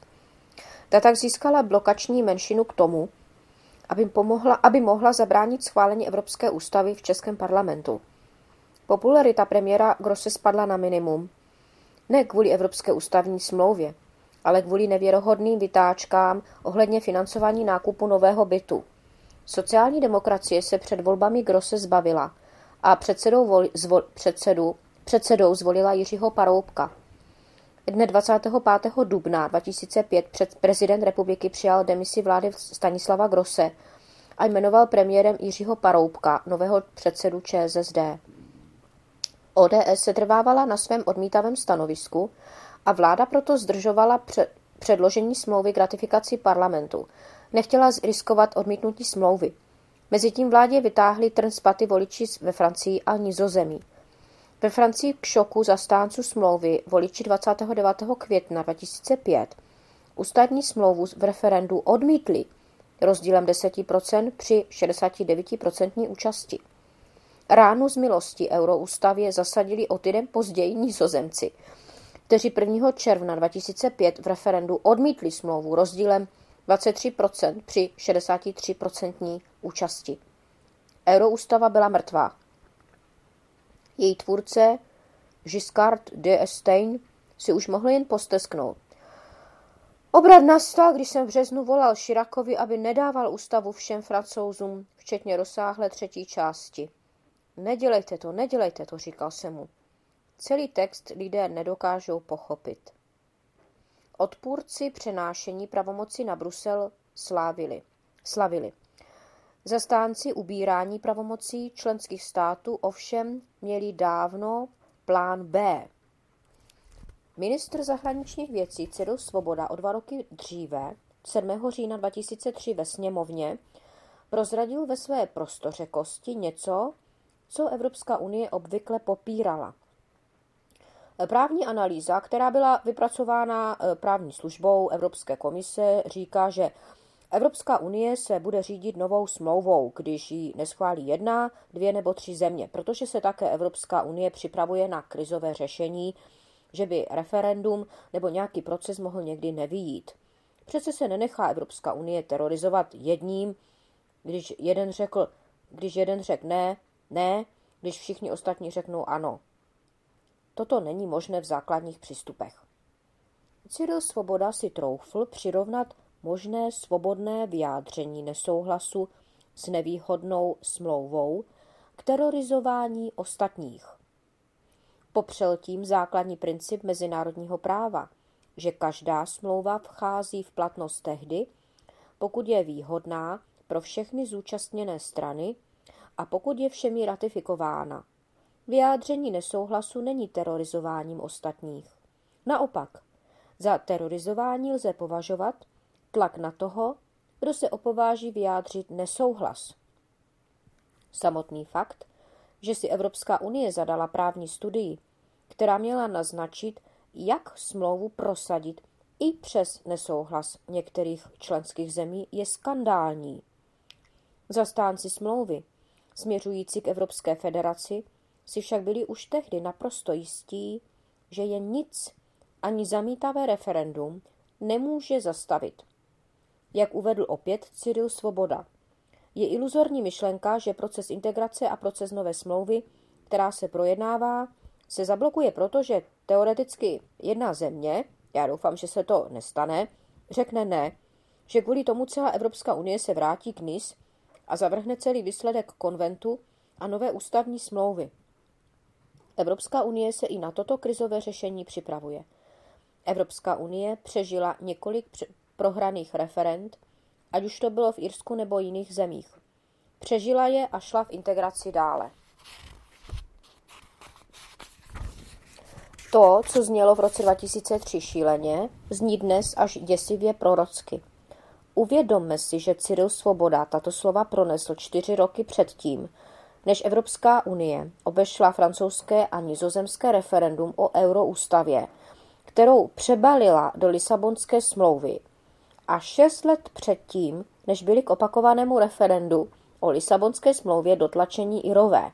Ta tak získala blokační menšinu k tomu, aby, pomohla, aby mohla zabránit schválení Evropské ústavy v Českém parlamentu. Popularita premiéra Grosse spadla na minimum. Ne kvůli Evropské ústavní smlouvě, ale kvůli nevěrohodným vytáčkám ohledně financování nákupu nového bytu. Sociální demokracie se před volbami Grosse zbavila a předsedou, voli, zvol, předsedu, předsedou zvolila Jiřího Paroubka. Dne 25. dubna 2005 před prezident republiky přijal demisi vlády Stanislava Grosse a jmenoval premiérem Jiřího Paroubka, nového předsedu ČSSD. ODS se trvávala na svém odmítavém stanovisku a vláda proto zdržovala před, předložení smlouvy k ratifikaci parlamentu. Nechtěla riskovat odmítnutí smlouvy. Mezitím vládě vytáhli trn z paty voliči ve Francii a Nizozemí. Ve Francii k šoku zastánců smlouvy voliči 29. května 2005 ústavní smlouvu v referendu odmítli rozdílem 10% při 69% účasti. Ránu z milosti euroústavě zasadili o týden později nizozemci, kteří 1. června 2005 v referendu odmítli smlouvu rozdílem 23% při 63% účasti. Euroústava byla mrtvá. Její tvůrce Giscard d'Estaing si už mohl jen postesknout. Obrat nastal, když jsem v březnu volal Širakovi, aby nedával ústavu všem francouzům, včetně rozsáhlé třetí části. Nedělejte to, nedělejte to, říkal jsem mu. Celý text lidé nedokážou pochopit. Odpůrci přenášení pravomoci na Brusel slávili. slavili. Zastánci ubírání pravomocí členských států ovšem měli dávno plán B. Ministr zahraničních věcí Cyril Svoboda o dva roky dříve, 7. října 2003 ve sněmovně, prozradil ve své prostořekosti něco, co Evropská unie obvykle popírala. Právní analýza, která byla vypracována eh, právní službou Evropské komise, říká, že Evropská unie se bude řídit novou smlouvou, když ji neschválí jedna, dvě nebo tři země, protože se také Evropská unie připravuje na krizové řešení, že by referendum nebo nějaký proces mohl někdy nevýjít. Přece se nenechá Evropská unie terorizovat jedním, když jeden řekl, když jeden řekl ne, ne, když všichni ostatní řeknou ano. Toto není možné v základních přístupech. Cyril Svoboda si troufl přirovnat možné svobodné vyjádření nesouhlasu s nevýhodnou smlouvou k terorizování ostatních. Popřel tím základní princip mezinárodního práva, že každá smlouva vchází v platnost tehdy, pokud je výhodná pro všechny zúčastněné strany a pokud je všemi ratifikována. Vyjádření nesouhlasu není terorizováním ostatních. Naopak, za terorizování lze považovat tlak na toho, kdo se opováží vyjádřit nesouhlas. Samotný fakt, že si Evropská unie zadala právní studii, která měla naznačit, jak smlouvu prosadit i přes nesouhlas některých členských zemí, je skandální. Zastánci smlouvy, směřující k Evropské federaci, si však byli už tehdy naprosto jistí, že je nic, ani zamítavé referendum, nemůže zastavit jak uvedl opět Cyril Svoboda. Je iluzorní myšlenka, že proces integrace a proces nové smlouvy, která se projednává, se zablokuje proto, že teoreticky jedna země, já doufám, že se to nestane, řekne ne, že kvůli tomu celá Evropská unie se vrátí k NIS a zavrhne celý výsledek konventu a nové ústavní smlouvy. Evropská unie se i na toto krizové řešení připravuje. Evropská unie přežila několik prohraných referent, ať už to bylo v Irsku nebo jiných zemích. Přežila je a šla v integraci dále. To, co znělo v roce 2003 šíleně, zní dnes až děsivě prorocky. Uvědomme si, že Cyril Svoboda tato slova pronesl čtyři roky předtím, než Evropská unie obešla francouzské a nizozemské referendum o euroústavě, kterou přebalila do Lisabonské smlouvy a šest let předtím, než byli k opakovanému referendu o Lisabonské smlouvě dotlačení Irové.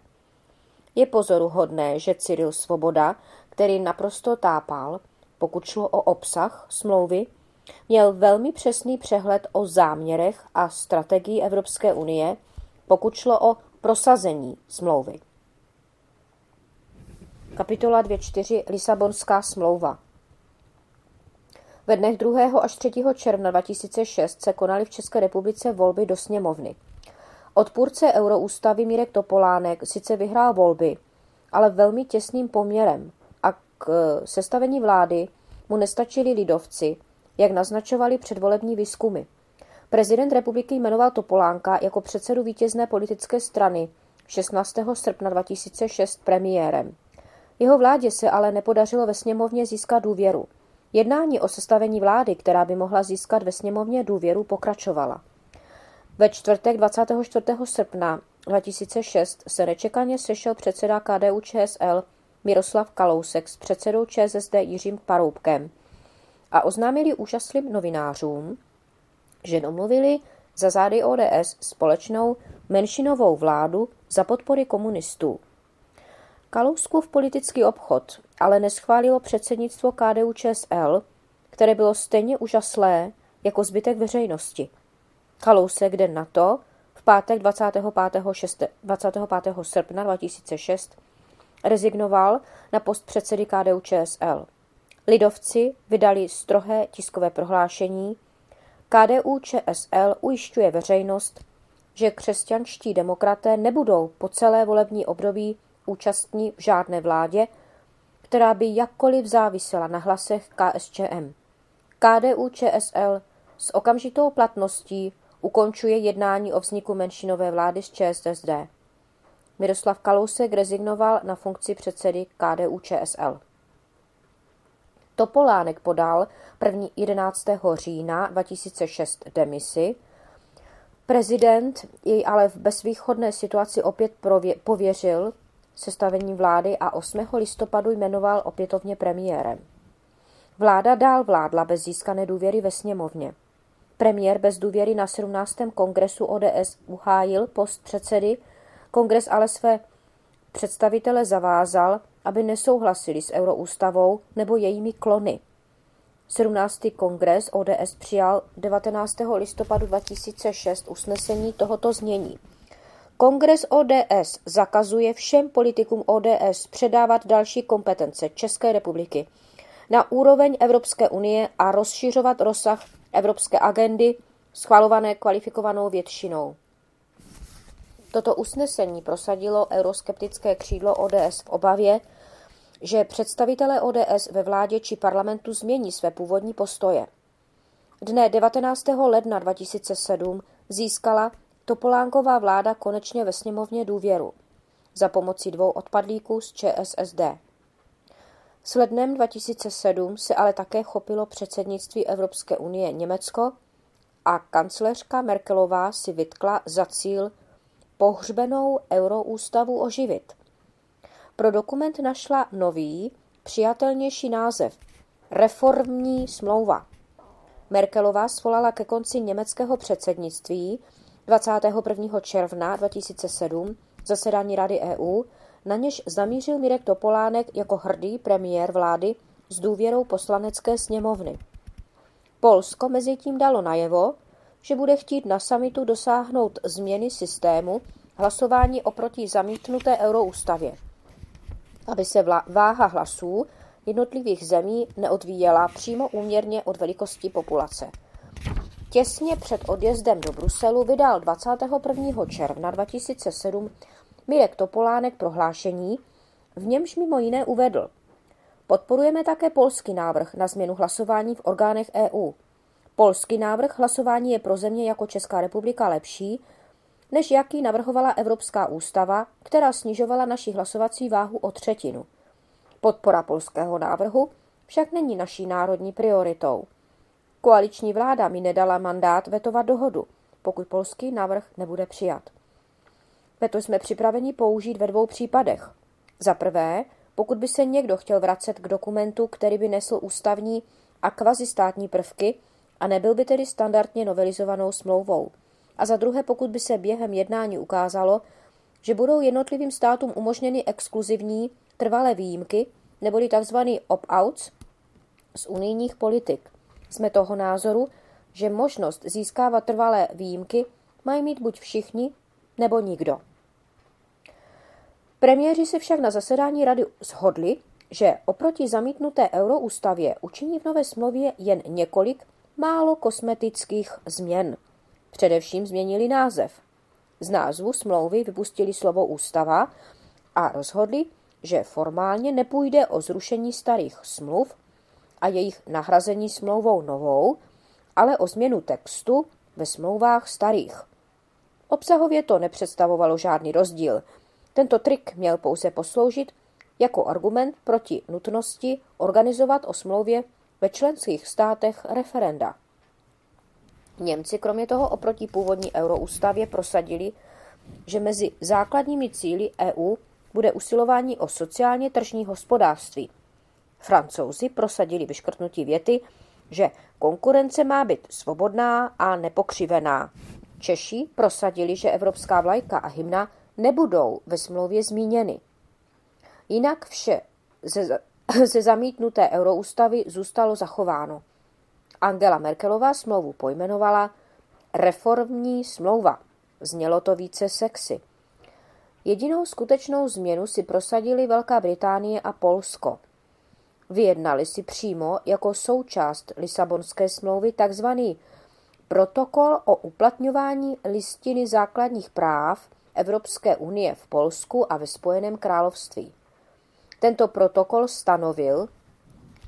Je pozoruhodné, že Cyril Svoboda, který naprosto tápal, pokud šlo o obsah smlouvy, měl velmi přesný přehled o záměrech a strategii Evropské unie, pokud šlo o prosazení smlouvy. Kapitola 2.4 Lisabonská smlouva ve dnech 2. až 3. června 2006 se konaly v České republice volby do sněmovny. Odpůrce euroústavy Mírek Topolánek sice vyhrál volby, ale velmi těsným poměrem a k e, sestavení vlády mu nestačili lidovci, jak naznačovali předvolební výzkumy. Prezident republiky jmenoval Topolánka jako předsedu vítězné politické strany 16. srpna 2006 premiérem. Jeho vládě se ale nepodařilo ve sněmovně získat důvěru – Jednání o sestavení vlády, která by mohla získat ve sněmovně důvěru, pokračovala. Ve čtvrtek 24. srpna 2006 se nečekaně sešel předseda KDU ČSL Miroslav Kalousek s předsedou ČSSD Jiřím Paroubkem a oznámili úžaslým novinářům, že domluvili za zády ODS společnou menšinovou vládu za podpory komunistů. Kalouskův politický obchod ale neschválilo předsednictvo KDU ČSL, které bylo stejně úžaslé jako zbytek veřejnosti. Kalousek den na to, v pátek 25. 6, 25. srpna 2006, rezignoval na post předsedy KDU ČSL. Lidovci vydali strohé tiskové prohlášení. KDU ČSL ujišťuje veřejnost, že křesťanští demokraté nebudou po celé volební období účastní v žádné vládě, která by jakkoliv závisela na hlasech KSČM. KDU ČSL s okamžitou platností ukončuje jednání o vzniku menšinové vlády s ČSSD. Miroslav Kalousek rezignoval na funkci předsedy KDU ČSL. Topolánek podal 1. 11. října 2006 demisi. Prezident jej ale v bezvýchodné situaci opět pověřil sestavení vlády a 8. listopadu jmenoval opětovně premiérem. Vláda dál vládla bez získané důvěry ve sněmovně. Premiér bez důvěry na 17. kongresu ODS uhájil post předsedy, kongres ale své představitele zavázal, aby nesouhlasili s euroústavou nebo jejími klony. 17. kongres ODS přijal 19. listopadu 2006 usnesení tohoto znění. Kongres ODS zakazuje všem politikům ODS předávat další kompetence České republiky na úroveň Evropské unie a rozšiřovat rozsah evropské agendy schvalované kvalifikovanou většinou. Toto usnesení prosadilo euroskeptické křídlo ODS v obavě, že představitelé ODS ve vládě či parlamentu změní své původní postoje. Dne 19. ledna 2007 získala Topolánková vláda konečně ve sněmovně důvěru za pomocí dvou odpadlíků z ČSSD. S lednem 2007 se ale také chopilo předsednictví Evropské unie Německo a kancléřka Merkelová si vytkla za cíl pohřbenou euroústavu oživit. Pro dokument našla nový, přijatelnější název Reformní smlouva. Merkelová svolala ke konci německého předsednictví 21. června 2007 zasedání Rady EU, na něž zamířil Mirek Topolánek jako hrdý premiér vlády s důvěrou poslanecké sněmovny. Polsko mezi tím dalo najevo, že bude chtít na samitu dosáhnout změny systému hlasování oproti zamítnuté euroústavě, aby se váha hlasů jednotlivých zemí neodvíjela přímo úměrně od velikosti populace. Těsně před odjezdem do Bruselu vydal 21. června 2007 Mirek Topolánek prohlášení, v němž mimo jiné uvedl Podporujeme také polský návrh na změnu hlasování v orgánech EU. Polský návrh hlasování je pro země jako Česká republika lepší, než jaký navrhovala Evropská ústava, která snižovala naši hlasovací váhu o třetinu. Podpora polského návrhu však není naší národní prioritou. Koaliční vláda mi nedala mandát vetovat dohodu, pokud polský návrh nebude přijat. Veto jsme připraveni použít ve dvou případech. Za prvé, pokud by se někdo chtěl vracet k dokumentu, který by nesl ústavní a kvazistátní prvky a nebyl by tedy standardně novelizovanou smlouvou. A za druhé, pokud by se během jednání ukázalo, že budou jednotlivým státům umožněny exkluzivní trvalé výjimky, neboli tzv. opt-outs z unijních politik. Jsme toho názoru, že možnost získávat trvalé výjimky mají mít buď všichni, nebo nikdo. Premiéři se však na zasedání rady shodli, že oproti zamítnuté euroústavě učiní v nové smlouvě jen několik málo kosmetických změn. Především změnili název. Z názvu smlouvy vypustili slovo ústava a rozhodli, že formálně nepůjde o zrušení starých smluv a jejich nahrazení smlouvou novou, ale o změnu textu ve smlouvách starých. Obsahově to nepředstavovalo žádný rozdíl – tento trik měl pouze posloužit jako argument proti nutnosti organizovat o smlouvě ve členských státech referenda. Němci kromě toho oproti původní euroústavě prosadili, že mezi základními cíly EU bude usilování o sociálně tržní hospodářství. Francouzi prosadili vyškrtnutí věty, že konkurence má být svobodná a nepokřivená. Češi prosadili, že evropská vlajka a hymna nebudou ve smlouvě zmíněny. Jinak vše ze, ze zamítnuté euroústavy zůstalo zachováno. Angela Merkelová smlouvu pojmenovala reformní smlouva. Znělo to více sexy. Jedinou skutečnou změnu si prosadili Velká Británie a Polsko. Vyjednali si přímo jako součást Lisabonské smlouvy tzv. protokol o uplatňování listiny základních práv Evropské unie v Polsku a ve Spojeném království. Tento protokol stanovil,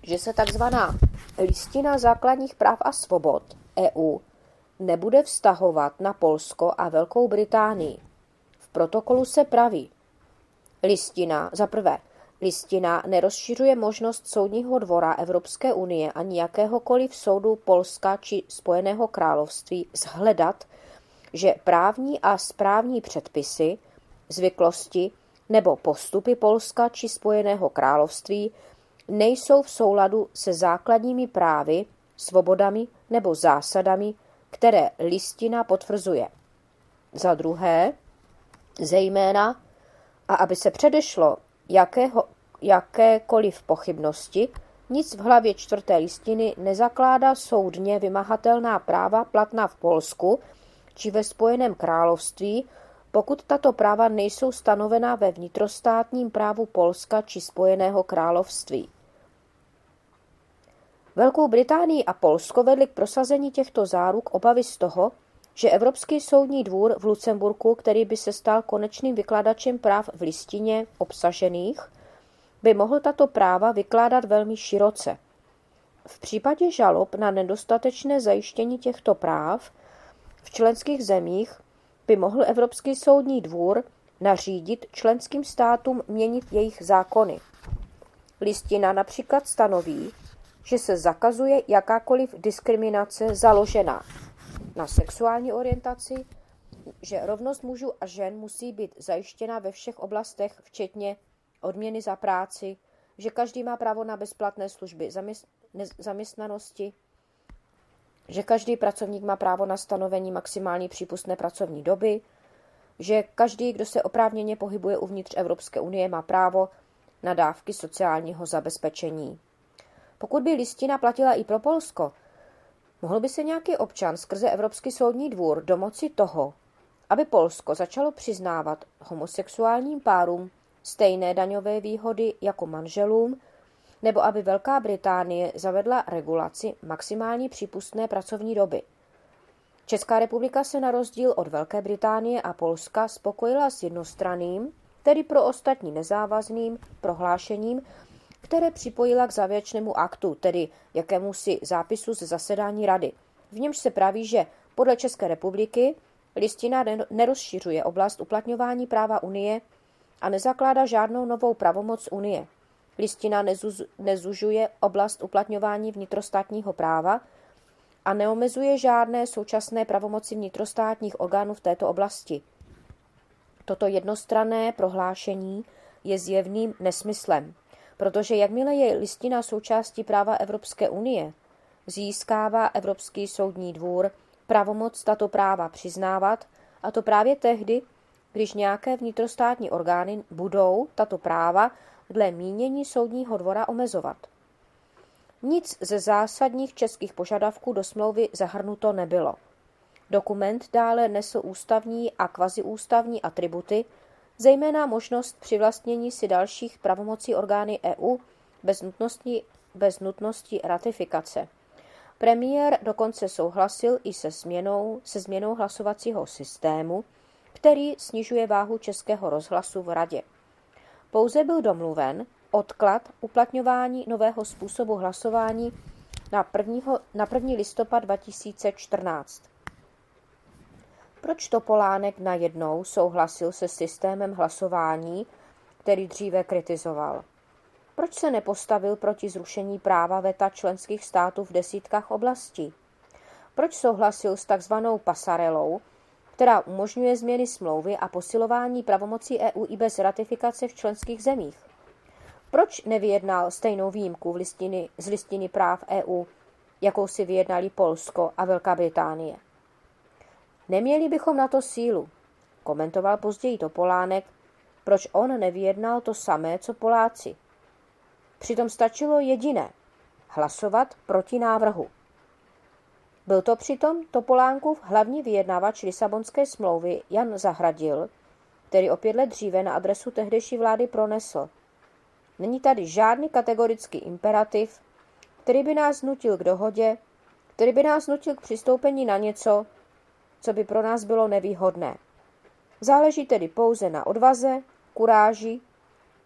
že se tzv. listina základních práv a svobod EU nebude vztahovat na Polsko a Velkou Británii. V protokolu se praví, listina za prvé, listina nerozšiřuje možnost soudního dvora Evropské unie ani jakéhokoliv soudu Polska či Spojeného království zhledat, že právní a správní předpisy, zvyklosti nebo postupy Polska či Spojeného království nejsou v souladu se základními právy, svobodami nebo zásadami, které listina potvrzuje. Za druhé, zejména, a aby se předešlo jakého, jakékoliv pochybnosti, nic v hlavě čtvrté listiny nezakládá soudně vymahatelná práva platná v Polsku či ve Spojeném království, pokud tato práva nejsou stanovena ve vnitrostátním právu Polska či Spojeného království. Velkou Británii a Polsko vedly k prosazení těchto záruk obavy z toho, že Evropský soudní dvůr v Lucemburku, který by se stal konečným vykladačem práv v listině obsažených, by mohl tato práva vykládat velmi široce. V případě žalob na nedostatečné zajištění těchto práv v členských zemích by mohl Evropský soudní dvůr nařídit členským státům měnit jejich zákony. Listina například stanoví, že se zakazuje jakákoliv diskriminace založená na sexuální orientaci, že rovnost mužů a žen musí být zajištěna ve všech oblastech, včetně odměny za práci, že každý má právo na bezplatné služby zaměstnanosti, že každý pracovník má právo na stanovení maximální přípustné pracovní doby, že každý, kdo se oprávněně pohybuje uvnitř Evropské unie, má právo na dávky sociálního zabezpečení. Pokud by listina platila i pro Polsko, mohl by se nějaký občan skrze Evropský soudní dvůr domoci toho, aby Polsko začalo přiznávat homosexuálním párům stejné daňové výhody jako manželům, nebo aby Velká Británie zavedla regulaci maximální přípustné pracovní doby. Česká republika se na rozdíl od Velké Británie a Polska spokojila s jednostranným, tedy pro ostatní nezávazným, prohlášením které připojila k závěrečnému aktu, tedy jakémusi zápisu ze zasedání rady. V němž se praví, že podle České republiky listina nerozšiřuje oblast uplatňování práva Unie a nezakládá žádnou novou pravomoc Unie. Listina nezužuje oblast uplatňování vnitrostátního práva a neomezuje žádné současné pravomoci vnitrostátních orgánů v této oblasti. Toto jednostranné prohlášení je zjevným nesmyslem protože jakmile je listina součástí práva Evropské unie, získává Evropský soudní dvůr pravomoc tato práva přiznávat, a to právě tehdy, když nějaké vnitrostátní orgány budou tato práva dle mínění soudního dvora omezovat. Nic ze zásadních českých požadavků do smlouvy zahrnuto nebylo. Dokument dále nesl ústavní a kvaziústavní atributy, zejména možnost přivlastnění si dalších pravomocí orgány EU bez nutnosti, bez nutnosti ratifikace. Premiér dokonce souhlasil i se změnou, se změnou hlasovacího systému, který snižuje váhu českého rozhlasu v radě. Pouze byl domluven odklad uplatňování nového způsobu hlasování na 1. Na 1. listopad 2014. Proč Topolánek najednou souhlasil se systémem hlasování, který dříve kritizoval? Proč se nepostavil proti zrušení práva veta členských států v desítkách oblastí? Proč souhlasil s takzvanou pasarelou, která umožňuje změny smlouvy a posilování pravomocí EU i bez ratifikace v členských zemích? Proč nevyjednal stejnou výjimku v listiny, z listiny práv EU, jakou si vyjednali Polsko a Velká Británie? Neměli bychom na to sílu, komentoval později Topolánek, proč on nevyjednal to samé, co Poláci. Přitom stačilo jediné – hlasovat proti návrhu. Byl to přitom Topolánkův hlavní vyjednavač Lisabonské smlouvy Jan Zahradil, který o pět let dříve na adresu tehdejší vlády pronesl. Není tady žádný kategorický imperativ, který by nás nutil k dohodě, který by nás nutil k přistoupení na něco, co by pro nás bylo nevýhodné. Záleží tedy pouze na odvaze, kuráži,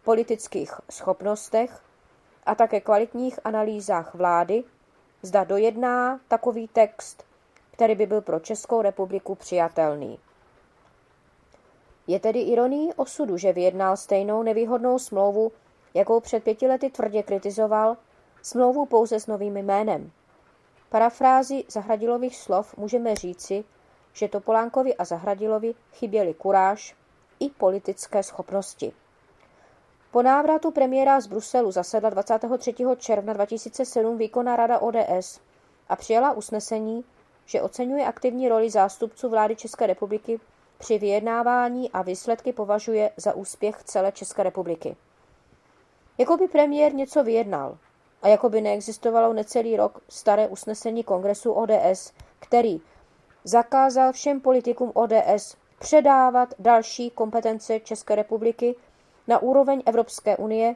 politických schopnostech a také kvalitních analýzách vlády, zda dojedná takový text, který by byl pro Českou republiku přijatelný. Je tedy ironií osudu, že vyjednal stejnou nevýhodnou smlouvu, jakou před pěti lety tvrdě kritizoval, smlouvu pouze s novým jménem. Parafrázi Zahradilových slov můžeme říci, že Topolánkovi a Zahradilovi chyběly kuráž i politické schopnosti. Po návratu premiéra z Bruselu zasedla 23. června 2007 výkonná rada ODS a přijala usnesení, že oceňuje aktivní roli zástupců vlády České republiky při vyjednávání a výsledky považuje za úspěch celé České republiky. Jako by premiér něco vyjednal a jako by neexistovalo necelý rok staré usnesení kongresu ODS, který zakázal všem politikům ODS předávat další kompetence České republiky na úroveň Evropské unie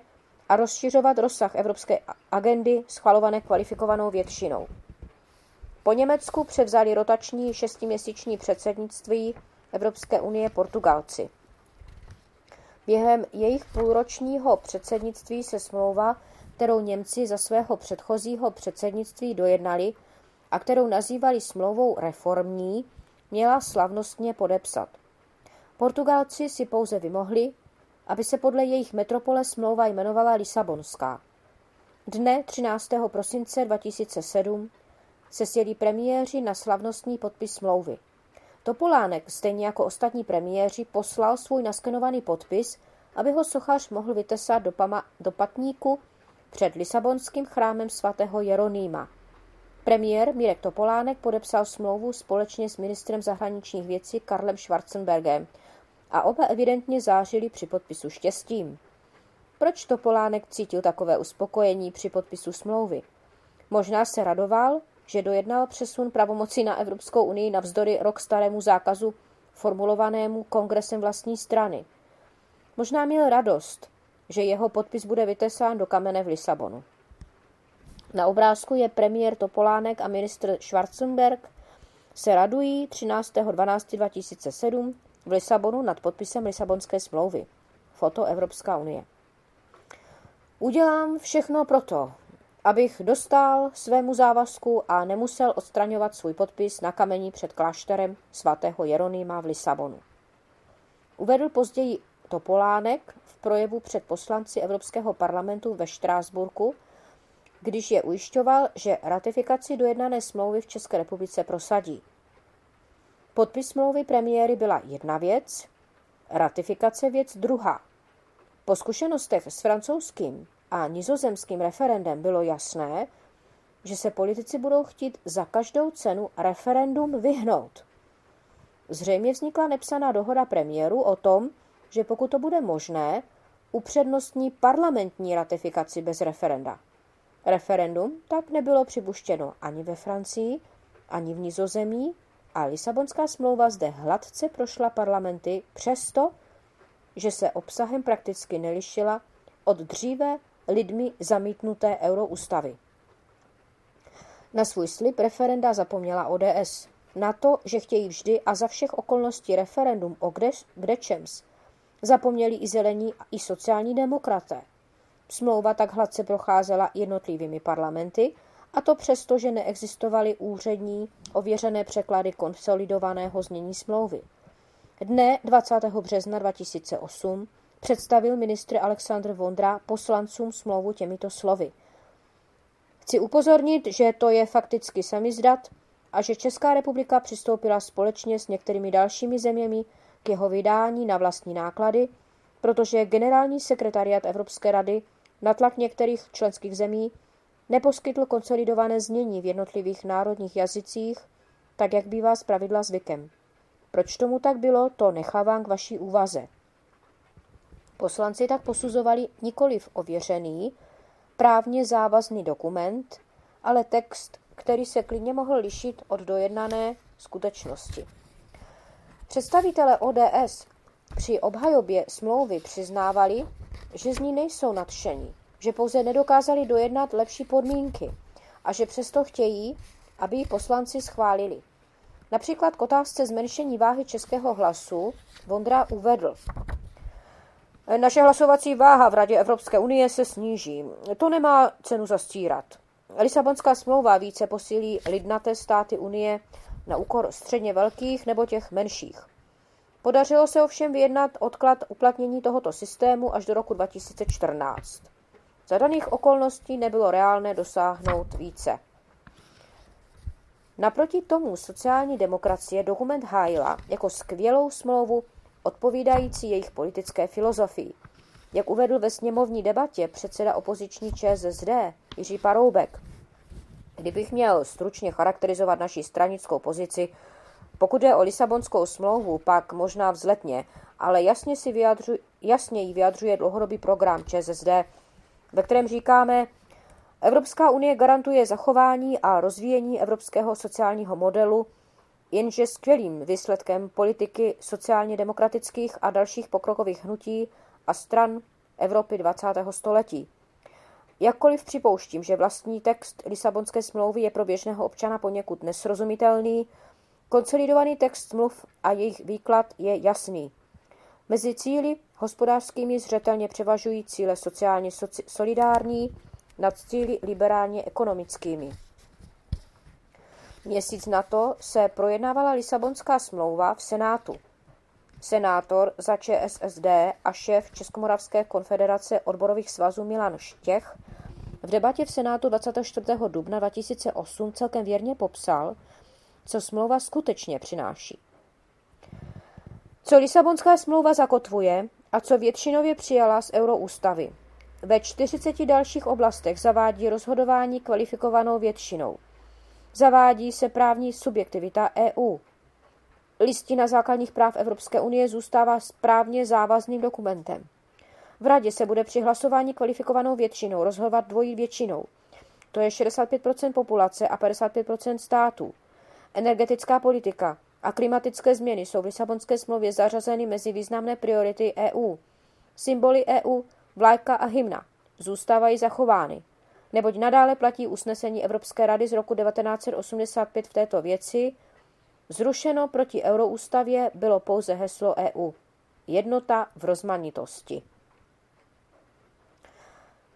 a rozšiřovat rozsah evropské agendy schvalované kvalifikovanou většinou. Po Německu převzali rotační šestiměsíční předsednictví Evropské unie Portugalci. Během jejich půlročního předsednictví se smlouva, kterou Němci za svého předchozího předsednictví dojednali a kterou nazývali smlouvou reformní, měla slavnostně podepsat. Portugalci si pouze vymohli, aby se podle jejich metropole smlouva jmenovala Lisabonská. Dne 13. prosince 2007 se sjedí premiéři na slavnostní podpis smlouvy. Topolánek, stejně jako ostatní premiéři, poslal svůj naskenovaný podpis, aby ho sochař mohl vytesat do, pama- do patníku před Lisabonským chrámem svatého Jeronýma. Premiér Mirek Topolánek podepsal smlouvu společně s ministrem zahraničních věcí Karlem Schwarzenbergem a oba evidentně zářili při podpisu štěstím. Proč Topolánek cítil takové uspokojení při podpisu smlouvy? Možná se radoval, že dojednal přesun pravomocí na Evropskou unii navzdory rok starému zákazu formulovanému kongresem vlastní strany. Možná měl radost, že jeho podpis bude vytesán do kamene v Lisabonu. Na obrázku je premiér Topolánek a ministr Schwarzenberg se radují 13.12.2007 v Lisabonu nad podpisem Lisabonské smlouvy. Foto Evropská unie. Udělám všechno proto, abych dostal svému závazku a nemusel odstraňovat svůj podpis na kamení před klášterem svatého Jeronýma v Lisabonu. Uvedl později Topolánek v projevu před poslanci Evropského parlamentu ve Štrásburku, když je ujišťoval, že ratifikaci dojednané smlouvy v České republice prosadí. Podpis smlouvy premiéry byla jedna věc, ratifikace věc druhá. Po zkušenostech s francouzským a nizozemským referendem bylo jasné, že se politici budou chtít za každou cenu referendum vyhnout. Zřejmě vznikla nepsaná dohoda premiéru o tom, že pokud to bude možné, upřednostní parlamentní ratifikaci bez referenda. Referendum tak nebylo připuštěno ani ve Francii, ani v Nizozemí a Lisabonská smlouva zde hladce prošla parlamenty přesto, že se obsahem prakticky nelišila od dříve lidmi zamítnuté euroústavy. Na svůj slib referenda zapomněla ODS. Na to, že chtějí vždy a za všech okolností referendum o Grečems, zapomněli i zelení i sociální demokraté. Smlouva tak hladce procházela jednotlivými parlamenty, a to přesto, že neexistovaly úřední ověřené překlady konsolidovaného znění smlouvy. Dne 20. března 2008 představil ministr Aleksandr Vondra poslancům smlouvu těmito slovy. Chci upozornit, že to je fakticky samizdat a že Česká republika přistoupila společně s některými dalšími zeměmi k jeho vydání na vlastní náklady, protože generální sekretariat Evropské rady na tlak některých členských zemí neposkytl konsolidované znění v jednotlivých národních jazycích, tak jak bývá z pravidla zvykem. Proč tomu tak bylo, to nechávám k vaší úvaze. Poslanci tak posuzovali nikoliv ověřený, právně závazný dokument, ale text, který se klidně mohl lišit od dojednané skutečnosti. Představitelé ODS při obhajobě smlouvy přiznávali, že z ní nejsou nadšení, že pouze nedokázali dojednat lepší podmínky a že přesto chtějí, aby ji poslanci schválili. Například k otázce zmenšení váhy českého hlasu Vondra uvedl. Naše hlasovací váha v Radě Evropské unie se sníží. To nemá cenu zastírat. Lisabonská smlouva více posílí lidnaté státy unie na úkor středně velkých nebo těch menších. Podařilo se ovšem vyjednat odklad uplatnění tohoto systému až do roku 2014. Za daných okolností nebylo reálné dosáhnout více. Naproti tomu sociální demokracie dokument hájila jako skvělou smlouvu odpovídající jejich politické filozofii. Jak uvedl ve sněmovní debatě předseda opoziční ČSSD Jiří Paroubek, kdybych měl stručně charakterizovat naši stranickou pozici, pokud je o Lisabonskou smlouvu, pak možná vzletně, ale jasně, si vyjadřu, jasně ji vyjadřuje dlouhodobý program ČSSD, ve kterém říkáme, Evropská unie garantuje zachování a rozvíjení evropského sociálního modelu, jenže skvělým výsledkem politiky sociálně demokratických a dalších pokrokových hnutí a stran Evropy 20. století. Jakkoliv připouštím, že vlastní text Lisabonské smlouvy je pro běžného občana poněkud nesrozumitelný, konsolidovaný text smluv a jejich výklad je jasný. Mezi cíly hospodářskými zřetelně převažují cíle sociálně solidární nad cíly liberálně ekonomickými. Měsíc na to se projednávala Lisabonská smlouva v Senátu. Senátor za ČSSD a šéf Českomoravské konfederace odborových svazů Milan Štěch v debatě v Senátu 24. dubna 2008 celkem věrně popsal, co smlouva skutečně přináší. Co Lisabonská smlouva zakotvuje a co většinově přijala z euroústavy. Ve 40 dalších oblastech zavádí rozhodování kvalifikovanou většinou. Zavádí se právní subjektivita EU. Listina základních práv Evropské unie zůstává správně závazným dokumentem. V radě se bude při hlasování kvalifikovanou většinou rozhodovat dvojí většinou. To je 65 populace a 55 států. Energetická politika a klimatické změny jsou v Lisabonské smlouvě zařazeny mezi významné priority EU. Symboly EU, vlajka a hymna zůstávají zachovány, neboť nadále platí usnesení Evropské rady z roku 1985 v této věci. Zrušeno proti euroústavě bylo pouze heslo EU. Jednota v rozmanitosti.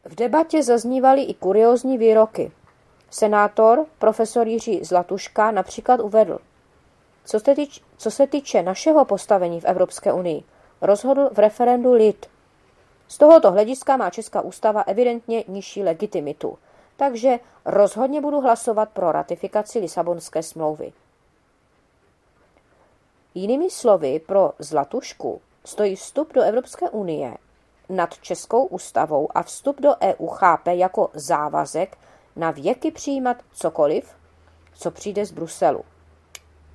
V debatě zaznívaly i kuriózní výroky. Senátor profesor Jiří Zlatuška například uvedl, co se, týč, co se týče našeho postavení v Evropské unii, rozhodl v referendu lid. Z tohoto hlediska má Česká ústava evidentně nižší legitimitu, takže rozhodně budu hlasovat pro ratifikaci Lisabonské smlouvy. Jinými slovy, pro Zlatušku stojí vstup do Evropské unie nad Českou ústavou a vstup do EU chápe jako závazek na věky přijímat cokoliv, co přijde z Bruselu.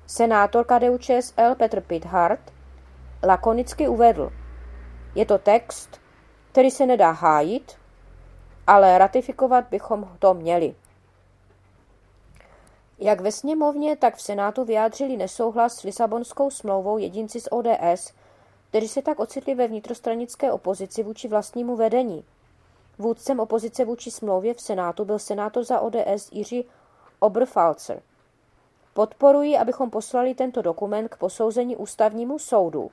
Senátor KDU ČSL Petr Pithart lakonicky uvedl, je to text, který se nedá hájit, ale ratifikovat bychom to měli. Jak ve sněmovně, tak v Senátu vyjádřili nesouhlas s Lisabonskou smlouvou jedinci z ODS, kteří se tak ocitli ve vnitrostranické opozici vůči vlastnímu vedení. Vůdcem opozice vůči smlouvě v Senátu byl senátor za ODS Jiří Oberfalzer. Podporuji, abychom poslali tento dokument k posouzení ústavnímu soudu,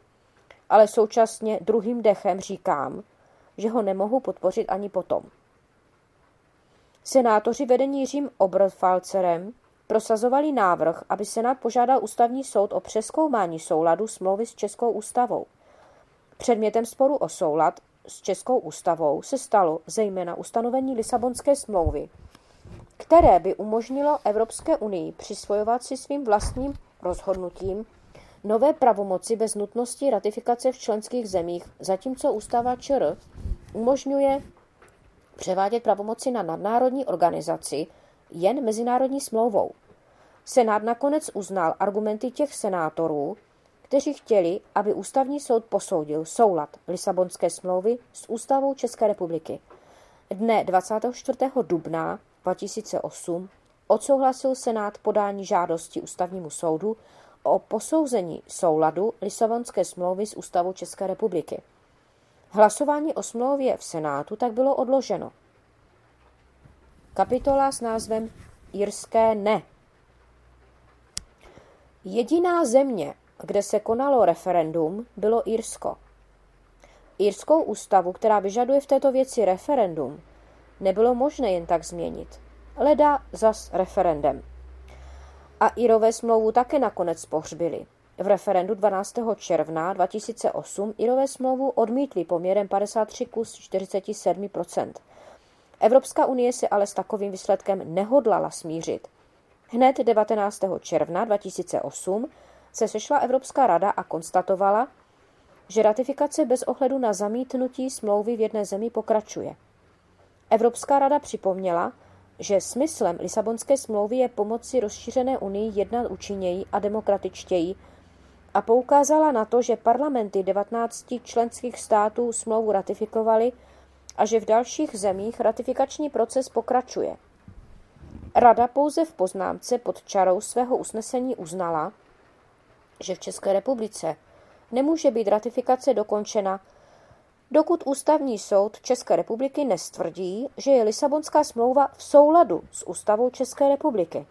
ale současně druhým dechem říkám, že ho nemohu podpořit ani potom. Senátoři vedení Jiřím Oberfalzerem prosazovali návrh, aby Senát požádal ústavní soud o přeskoumání souladu smlouvy s Českou ústavou. Předmětem sporu o soulad s Českou ústavou se stalo zejména ustanovení Lisabonské smlouvy, které by umožnilo Evropské unii přisvojovat si svým vlastním rozhodnutím nové pravomoci bez nutnosti ratifikace v členských zemích, zatímco ústava ČR umožňuje převádět pravomoci na nadnárodní organizaci jen mezinárodní smlouvou. Senát nakonec uznal argumenty těch senátorů, kteří chtěli, aby ústavní soud posoudil soulad Lisabonské smlouvy s ústavou České republiky. Dne 24. dubna 2008 odsouhlasil Senát podání žádosti ústavnímu soudu o posouzení souladu Lisabonské smlouvy s ústavou České republiky. Hlasování o smlouvě v Senátu tak bylo odloženo. Kapitola s názvem Jirské ne. Jediná země, kde se konalo referendum, bylo Irsko. Irskou ústavu, která vyžaduje v této věci referendum, nebylo možné jen tak změnit. Leda zas referendem. A Irové smlouvu také nakonec pohřbili. V referendu 12. června 2008 Irové smlouvu odmítli poměrem 53 kus 47% Evropská unie se ale s takovým výsledkem nehodlala smířit. Hned 19. června 2008 se sešla Evropská rada a konstatovala, že ratifikace bez ohledu na zamítnutí smlouvy v jedné zemi pokračuje. Evropská rada připomněla, že smyslem Lisabonské smlouvy je pomoci rozšířené unii jednat účinněji a demokratičtěji a poukázala na to, že parlamenty 19 členských států smlouvu ratifikovaly a že v dalších zemích ratifikační proces pokračuje. Rada pouze v poznámce pod čarou svého usnesení uznala, že v České republice nemůže být ratifikace dokončena, dokud ústavní soud České republiky nestvrdí, že je Lisabonská smlouva v souladu s ústavou České republiky.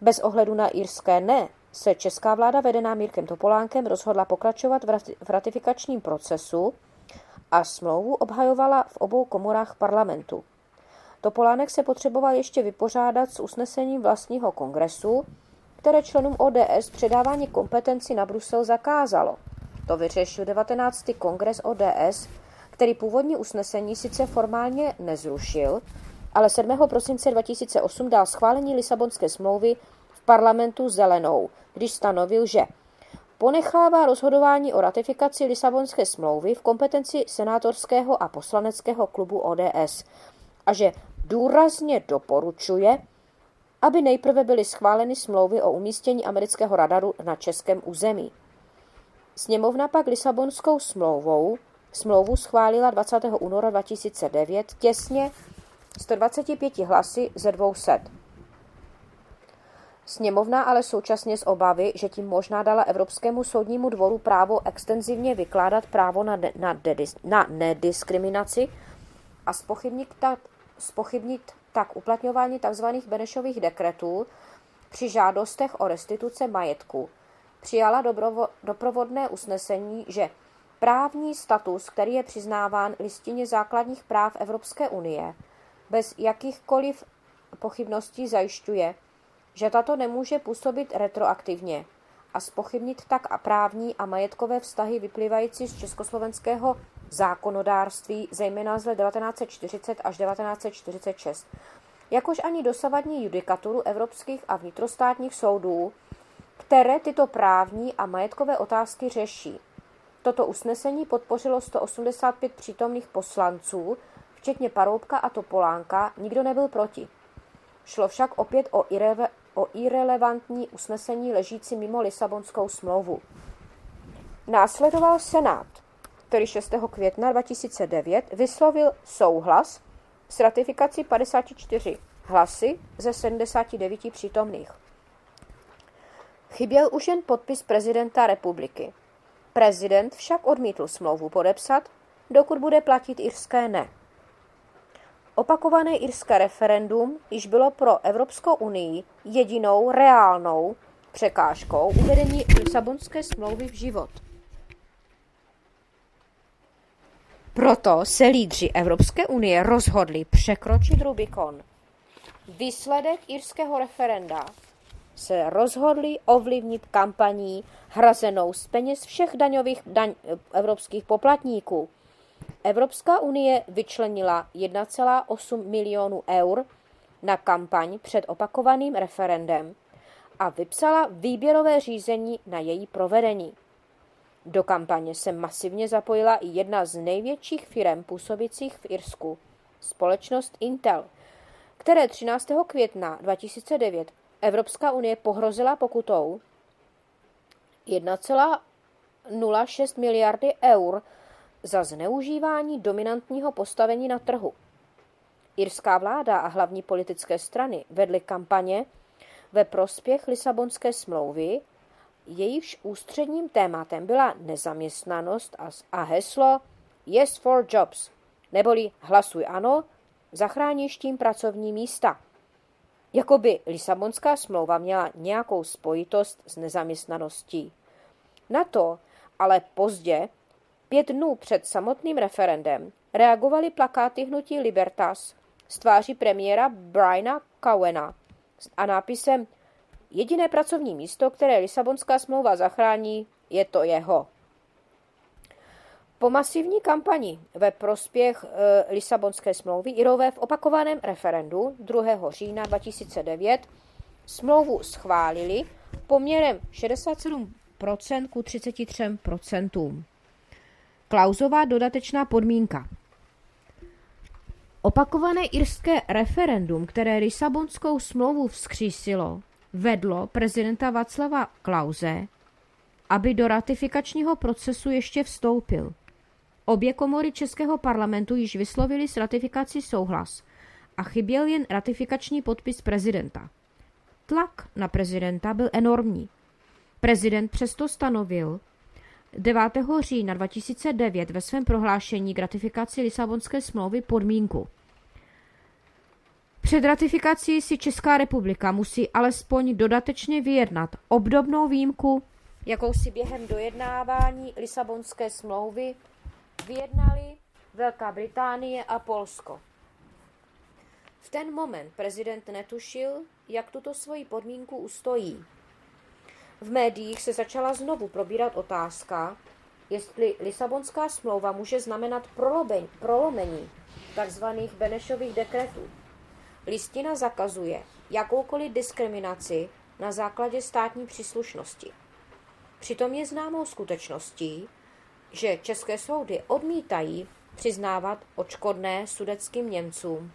Bez ohledu na írské ne se česká vláda vedená Mírkem Topolánkem rozhodla pokračovat v ratifikačním procesu a smlouvu obhajovala v obou komorách parlamentu. Topolánek se potřeboval ještě vypořádat s usnesením vlastního kongresu, které členům ODS předávání kompetenci na Brusel zakázalo. To vyřešil 19. kongres ODS, který původní usnesení sice formálně nezrušil, ale 7. prosince 2008 dal schválení Lisabonské smlouvy v parlamentu zelenou, když stanovil, že ponechává rozhodování o ratifikaci Lisabonské smlouvy v kompetenci senátorského a poslaneckého klubu ODS a že důrazně doporučuje, aby nejprve byly schváleny smlouvy o umístění amerického radaru na českém území. Sněmovna pak Lisabonskou smlouvou smlouvu schválila 20. února 2009 těsně 125 hlasy ze 200. Sněmovna ale současně z obavy, že tím možná dala Evropskému soudnímu dvoru právo extenzivně vykládat právo na, na, na nediskriminaci a spochybnit tak, spochybnit tak uplatňování tzv. Benešových dekretů při žádostech o restituce majetku. Přijala dobrovo, doprovodné usnesení, že právní status, který je přiznáván listině základních práv Evropské unie, bez jakýchkoliv pochybností zajišťuje, že tato nemůže působit retroaktivně a spochybnit tak a právní a majetkové vztahy vyplývající z československého zákonodárství, zejména z let 1940 až 1946, jakož ani dosavadní judikaturu evropských a vnitrostátních soudů, které tyto právní a majetkové otázky řeší. Toto usnesení podpořilo 185 přítomných poslanců, včetně Paroubka a Topolánka, nikdo nebyl proti. Šlo však opět o, ireve, o irrelevantní usnesení ležící mimo Lisabonskou smlouvu. Následoval Senát, který 6. května 2009 vyslovil souhlas s ratifikací 54 hlasy ze 79 přítomných. Chyběl už jen podpis prezidenta republiky. Prezident však odmítl smlouvu podepsat, dokud bude platit irské ne. Opakované irské referendum již bylo pro Evropskou unii jedinou reálnou překážkou uvedení Lisabonské smlouvy v život. Proto se lídři Evropské unie rozhodli překročit Rubikon. Výsledek irského referenda se rozhodli ovlivnit kampaní hrazenou z peněz všech daňových daň, evropských poplatníků. Evropská unie vyčlenila 1,8 milionů eur na kampaň před opakovaným referendem a vypsala výběrové řízení na její provedení. Do kampaně se masivně zapojila i jedna z největších firm působících v Irsku, společnost Intel, které 13. května 2009 Evropská unie pohrozila pokutou 1,06 miliardy eur za zneužívání dominantního postavení na trhu. Irská vláda a hlavní politické strany vedly kampaně ve prospěch Lisabonské smlouvy, jejíž ústředním tématem byla nezaměstnanost a heslo Yes for Jobs, neboli hlasuj ano, zachráníš tím pracovní místa. Jakoby Lisabonská smlouva měla nějakou spojitost s nezaměstnaností. Na to ale pozdě, pět dnů před samotným referendem, reagovaly plakáty hnutí Libertas z tváří premiéra Briana Cowena a nápisem jediné pracovní místo, které Lisabonská smlouva zachrání, je to jeho. Po masivní kampani ve prospěch e, Lisabonské smlouvy Irové v opakovaném referendu 2. října 2009 smlouvu schválili poměrem 67% ku 33%. Klauzová dodatečná podmínka. Opakované irské referendum, které Lisabonskou smlouvu vzkřísilo, vedlo prezidenta Václava Klauze, aby do ratifikačního procesu ještě vstoupil. Obě komory Českého parlamentu již vyslovili s ratifikací souhlas a chyběl jen ratifikační podpis prezidenta. Tlak na prezidenta byl enormní. Prezident přesto stanovil 9. října 2009 ve svém prohlášení k ratifikaci Lisabonské smlouvy podmínku. Před ratifikací si Česká republika musí alespoň dodatečně vyjednat obdobnou výjimku, jakou si během dojednávání Lisabonské smlouvy vyjednali Velká Británie a Polsko. V ten moment prezident netušil, jak tuto svoji podmínku ustojí. V médiích se začala znovu probírat otázka, jestli Lisabonská smlouva může znamenat prolobeň, prolomení tzv. Benešových dekretů. Listina zakazuje jakoukoliv diskriminaci na základě státní příslušnosti. Přitom je známou skutečností, že české soudy odmítají přiznávat očkodné sudeckým Němcům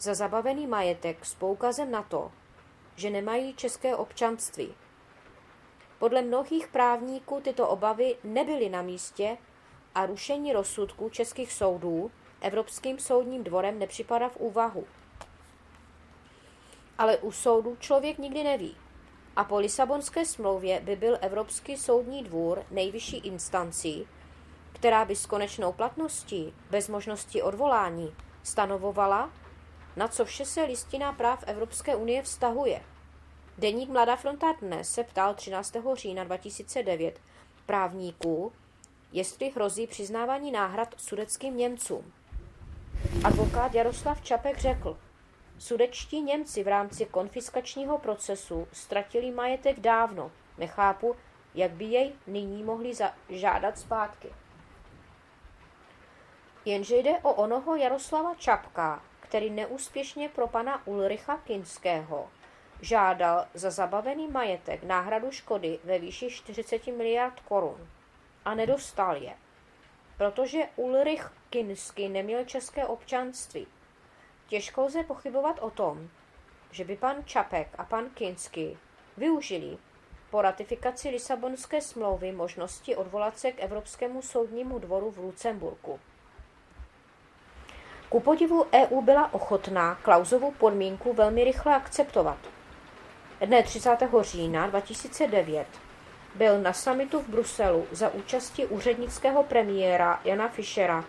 za zabavený majetek s poukazem na to, že nemají české občanství. Podle mnohých právníků tyto obavy nebyly na místě a rušení rozsudků českých soudů Evropským soudním dvorem nepřipadá v úvahu. Ale u soudu člověk nikdy neví. A po Lisabonské smlouvě by byl Evropský soudní dvůr nejvyšší instancí, která by s konečnou platností, bez možnosti odvolání, stanovovala, na co vše se listina práv Evropské unie vztahuje. Deník Mladá fronta dnes se ptal 13. října 2009 právníků, jestli hrozí přiznávání náhrad sudeckým Němcům. Advokát Jaroslav Čapek řekl, sudečtí Němci v rámci konfiskačního procesu ztratili majetek dávno. Nechápu, jak by jej nyní mohli žádat zpátky. Jenže jde o onoho Jaroslava Čapka, který neúspěšně pro pana Ulricha Kinského žádal za zabavený majetek náhradu škody ve výši 40 miliard korun a nedostal je, protože Ulrich Kinsky neměl české občanství. Těžko lze pochybovat o tom, že by pan Čapek a pan Kinsky využili po ratifikaci Lisabonské smlouvy možnosti odvolat se k Evropskému soudnímu dvoru v Lucemburku. Ku podivu EU byla ochotná Klausovu podmínku velmi rychle akceptovat. Dne 30. října 2009 byl na samitu v Bruselu za účasti úřednického premiéra Jana Fischera,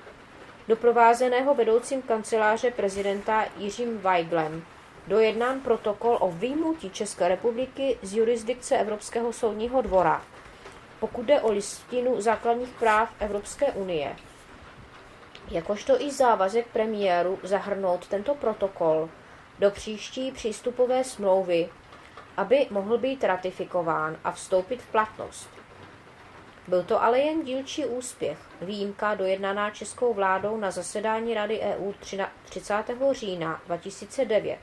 doprovázeného vedoucím kanceláře prezidenta Jiřím Weiglem, dojednán protokol o výjimutí České republiky z jurisdikce Evropského soudního dvora, pokud jde o listinu základních práv Evropské unie – jakožto i závazek premiéru zahrnout tento protokol do příští přístupové smlouvy, aby mohl být ratifikován a vstoupit v platnost. Byl to ale jen dílčí úspěch, výjimka dojednaná českou vládou na zasedání Rady EU 30. října 2009.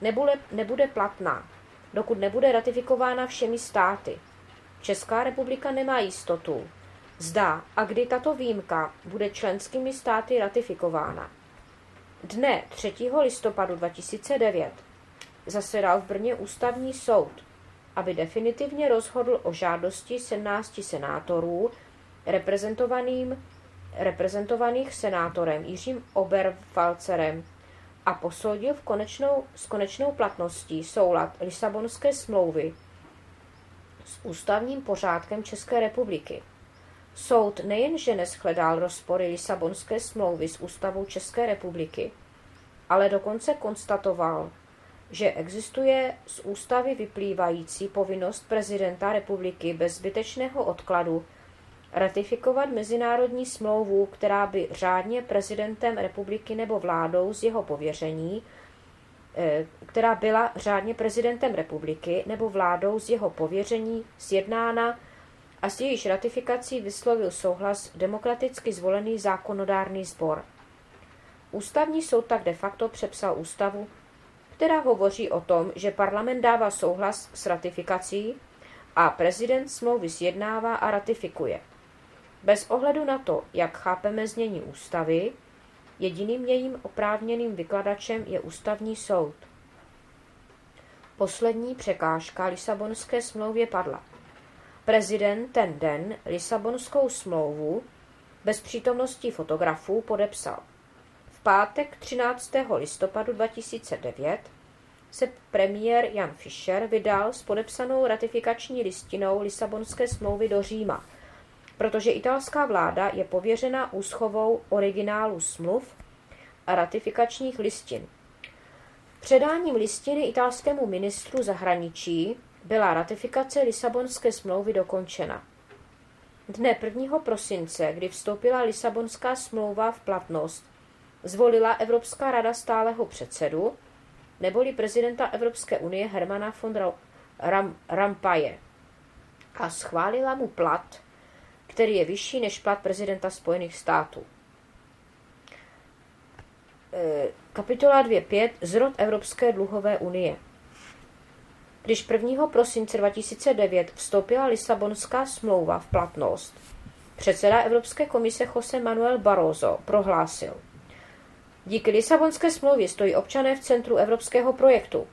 Nebude, nebude platná, dokud nebude ratifikována všemi státy. Česká republika nemá jistotu, Zda a kdy tato výjimka bude členskými státy ratifikována. Dne 3. listopadu 2009 zasedal v Brně ústavní soud, aby definitivně rozhodl o žádosti 17 senátorů reprezentovaným, reprezentovaných senátorem Jiřím Oberfalcerem a posoudil v konečnou, s konečnou platností soulad Lisabonské smlouvy s ústavním pořádkem České republiky. Soud nejenže neschledal rozpory Lisabonské smlouvy s ústavou České republiky, ale dokonce konstatoval, že existuje z ústavy vyplývající povinnost prezidenta republiky bez zbytečného odkladu ratifikovat mezinárodní smlouvu, která by řádně prezidentem republiky nebo vládou z jeho pověření eh, která byla řádně prezidentem republiky nebo vládou z jeho pověření sjednána a s jejíž ratifikací vyslovil souhlas demokraticky zvolený zákonodárný sbor. Ústavní soud tak de facto přepsal ústavu, která hovoří o tom, že parlament dává souhlas s ratifikací a prezident smlouvy sjednává a ratifikuje. Bez ohledu na to, jak chápeme znění ústavy, jediným jejím oprávněným vykladačem je ústavní soud. Poslední překážka Lisabonské smlouvě padla. Prezident ten den Lisabonskou smlouvu bez přítomnosti fotografů podepsal. V pátek 13. listopadu 2009 se premiér Jan Fischer vydal s podepsanou ratifikační listinou Lisabonské smlouvy do Říma, protože italská vláda je pověřena úschovou originálu smluv a ratifikačních listin. Předáním listiny italskému ministru zahraničí byla ratifikace Lisabonské smlouvy dokončena. Dne 1. prosince, kdy vstoupila Lisabonská smlouva v platnost, zvolila Evropská rada stáleho předsedu, neboli prezidenta Evropské unie Hermana von Ram, Rampaje a schválila mu plat, který je vyšší než plat prezidenta Spojených států. E, kapitola 2.5. Zrod Evropské dluhové unie. Když 1. prosince 2009 vstoupila Lisabonská smlouva v platnost, předseda Evropské komise Jose Manuel Barroso prohlásil – Díky Lisabonské smlouvě stojí občané v centru evropského projektu.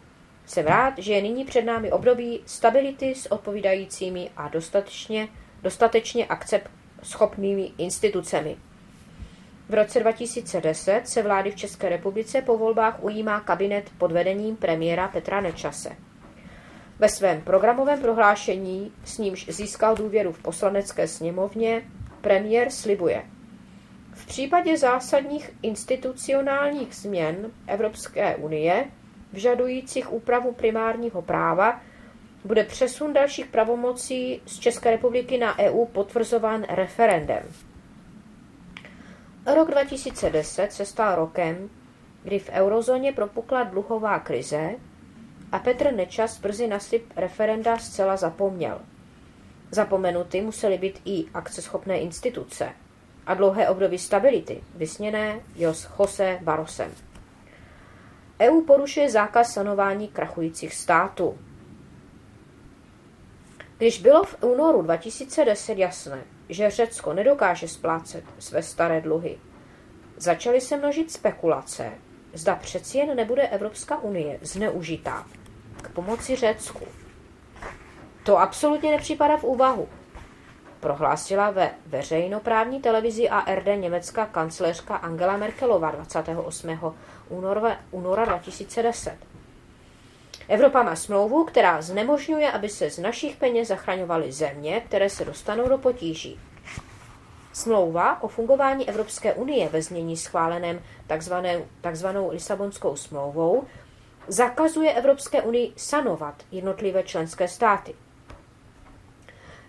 Jsem rád, že je nyní před námi období stability s odpovídajícími a dostatečně, dostatečně akcept schopnými institucemi. V roce 2010 se vlády v České republice po volbách ujímá kabinet pod vedením premiéra Petra Nečase. Ve svém programovém prohlášení, s nímž získal důvěru v poslanecké sněmovně, premiér slibuje – v případě zásadních institucionálních změn Evropské unie, vžadujících úpravu primárního práva, bude přesun dalších pravomocí z České republiky na EU potvrzován referendem. Rok 2010 se stal rokem, kdy v eurozóně propukla dluhová krize a Petr Nečas brzy na slib referenda zcela zapomněl. Zapomenuty musely být i akceschopné instituce – a dlouhé období stability, vysněné Jos Jose Barosem. EU porušuje zákaz sanování krachujících států. Když bylo v únoru 2010 jasné, že Řecko nedokáže splácet své staré dluhy, začaly se množit spekulace, zda přeci jen nebude Evropská unie zneužitá k pomoci Řecku. To absolutně nepřipadá v úvahu prohlásila ve veřejnoprávní televizi ARD německá kancléřka Angela Merkelová 28. února, února 2010. Evropa má smlouvu, která znemožňuje, aby se z našich peněz zachraňovaly země, které se dostanou do potíží. Smlouva o fungování Evropské unie ve znění schváleném takzvanou, takzvanou Lisabonskou smlouvou zakazuje Evropské unii sanovat jednotlivé členské státy.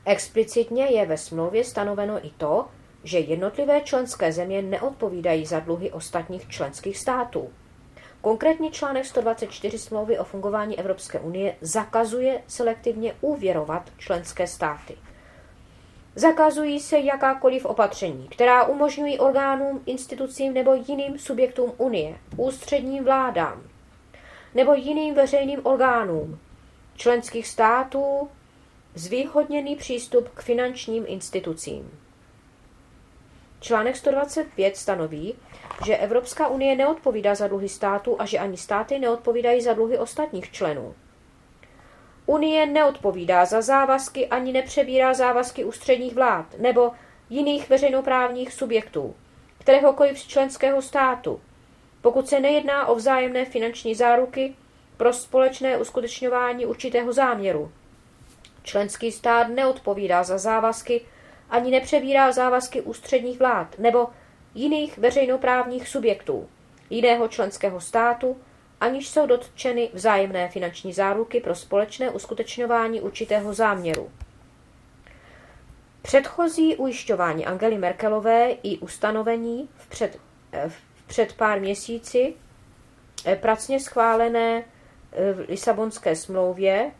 Explicitně je ve smlouvě stanoveno i to, že jednotlivé členské země neodpovídají za dluhy ostatních členských států. Konkrétní článek 124 smlouvy o fungování Evropské unie zakazuje selektivně úvěrovat členské státy. Zakazují se jakákoliv opatření, která umožňují orgánům, institucím nebo jiným subjektům Unie, ústředním vládám nebo jiným veřejným orgánům členských států Zvýhodněný přístup k finančním institucím. Článek 125 stanoví, že Evropská unie neodpovídá za dluhy států a že ani státy neodpovídají za dluhy ostatních členů. Unie neodpovídá za závazky ani nepřebírá závazky ústředních vlád nebo jiných veřejnoprávních subjektů, kteréhokoliv z členského státu, pokud se nejedná o vzájemné finanční záruky pro společné uskutečňování určitého záměru. Členský stát neodpovídá za závazky ani nepřebírá závazky ústředních vlád nebo jiných veřejnoprávních subjektů jiného členského státu, aniž jsou dotčeny vzájemné finanční záruky pro společné uskutečňování určitého záměru. Předchozí ujišťování Angely Merkelové i ustanovení v před, v před pár měsíci eh, pracně schválené eh, v Lisabonské smlouvě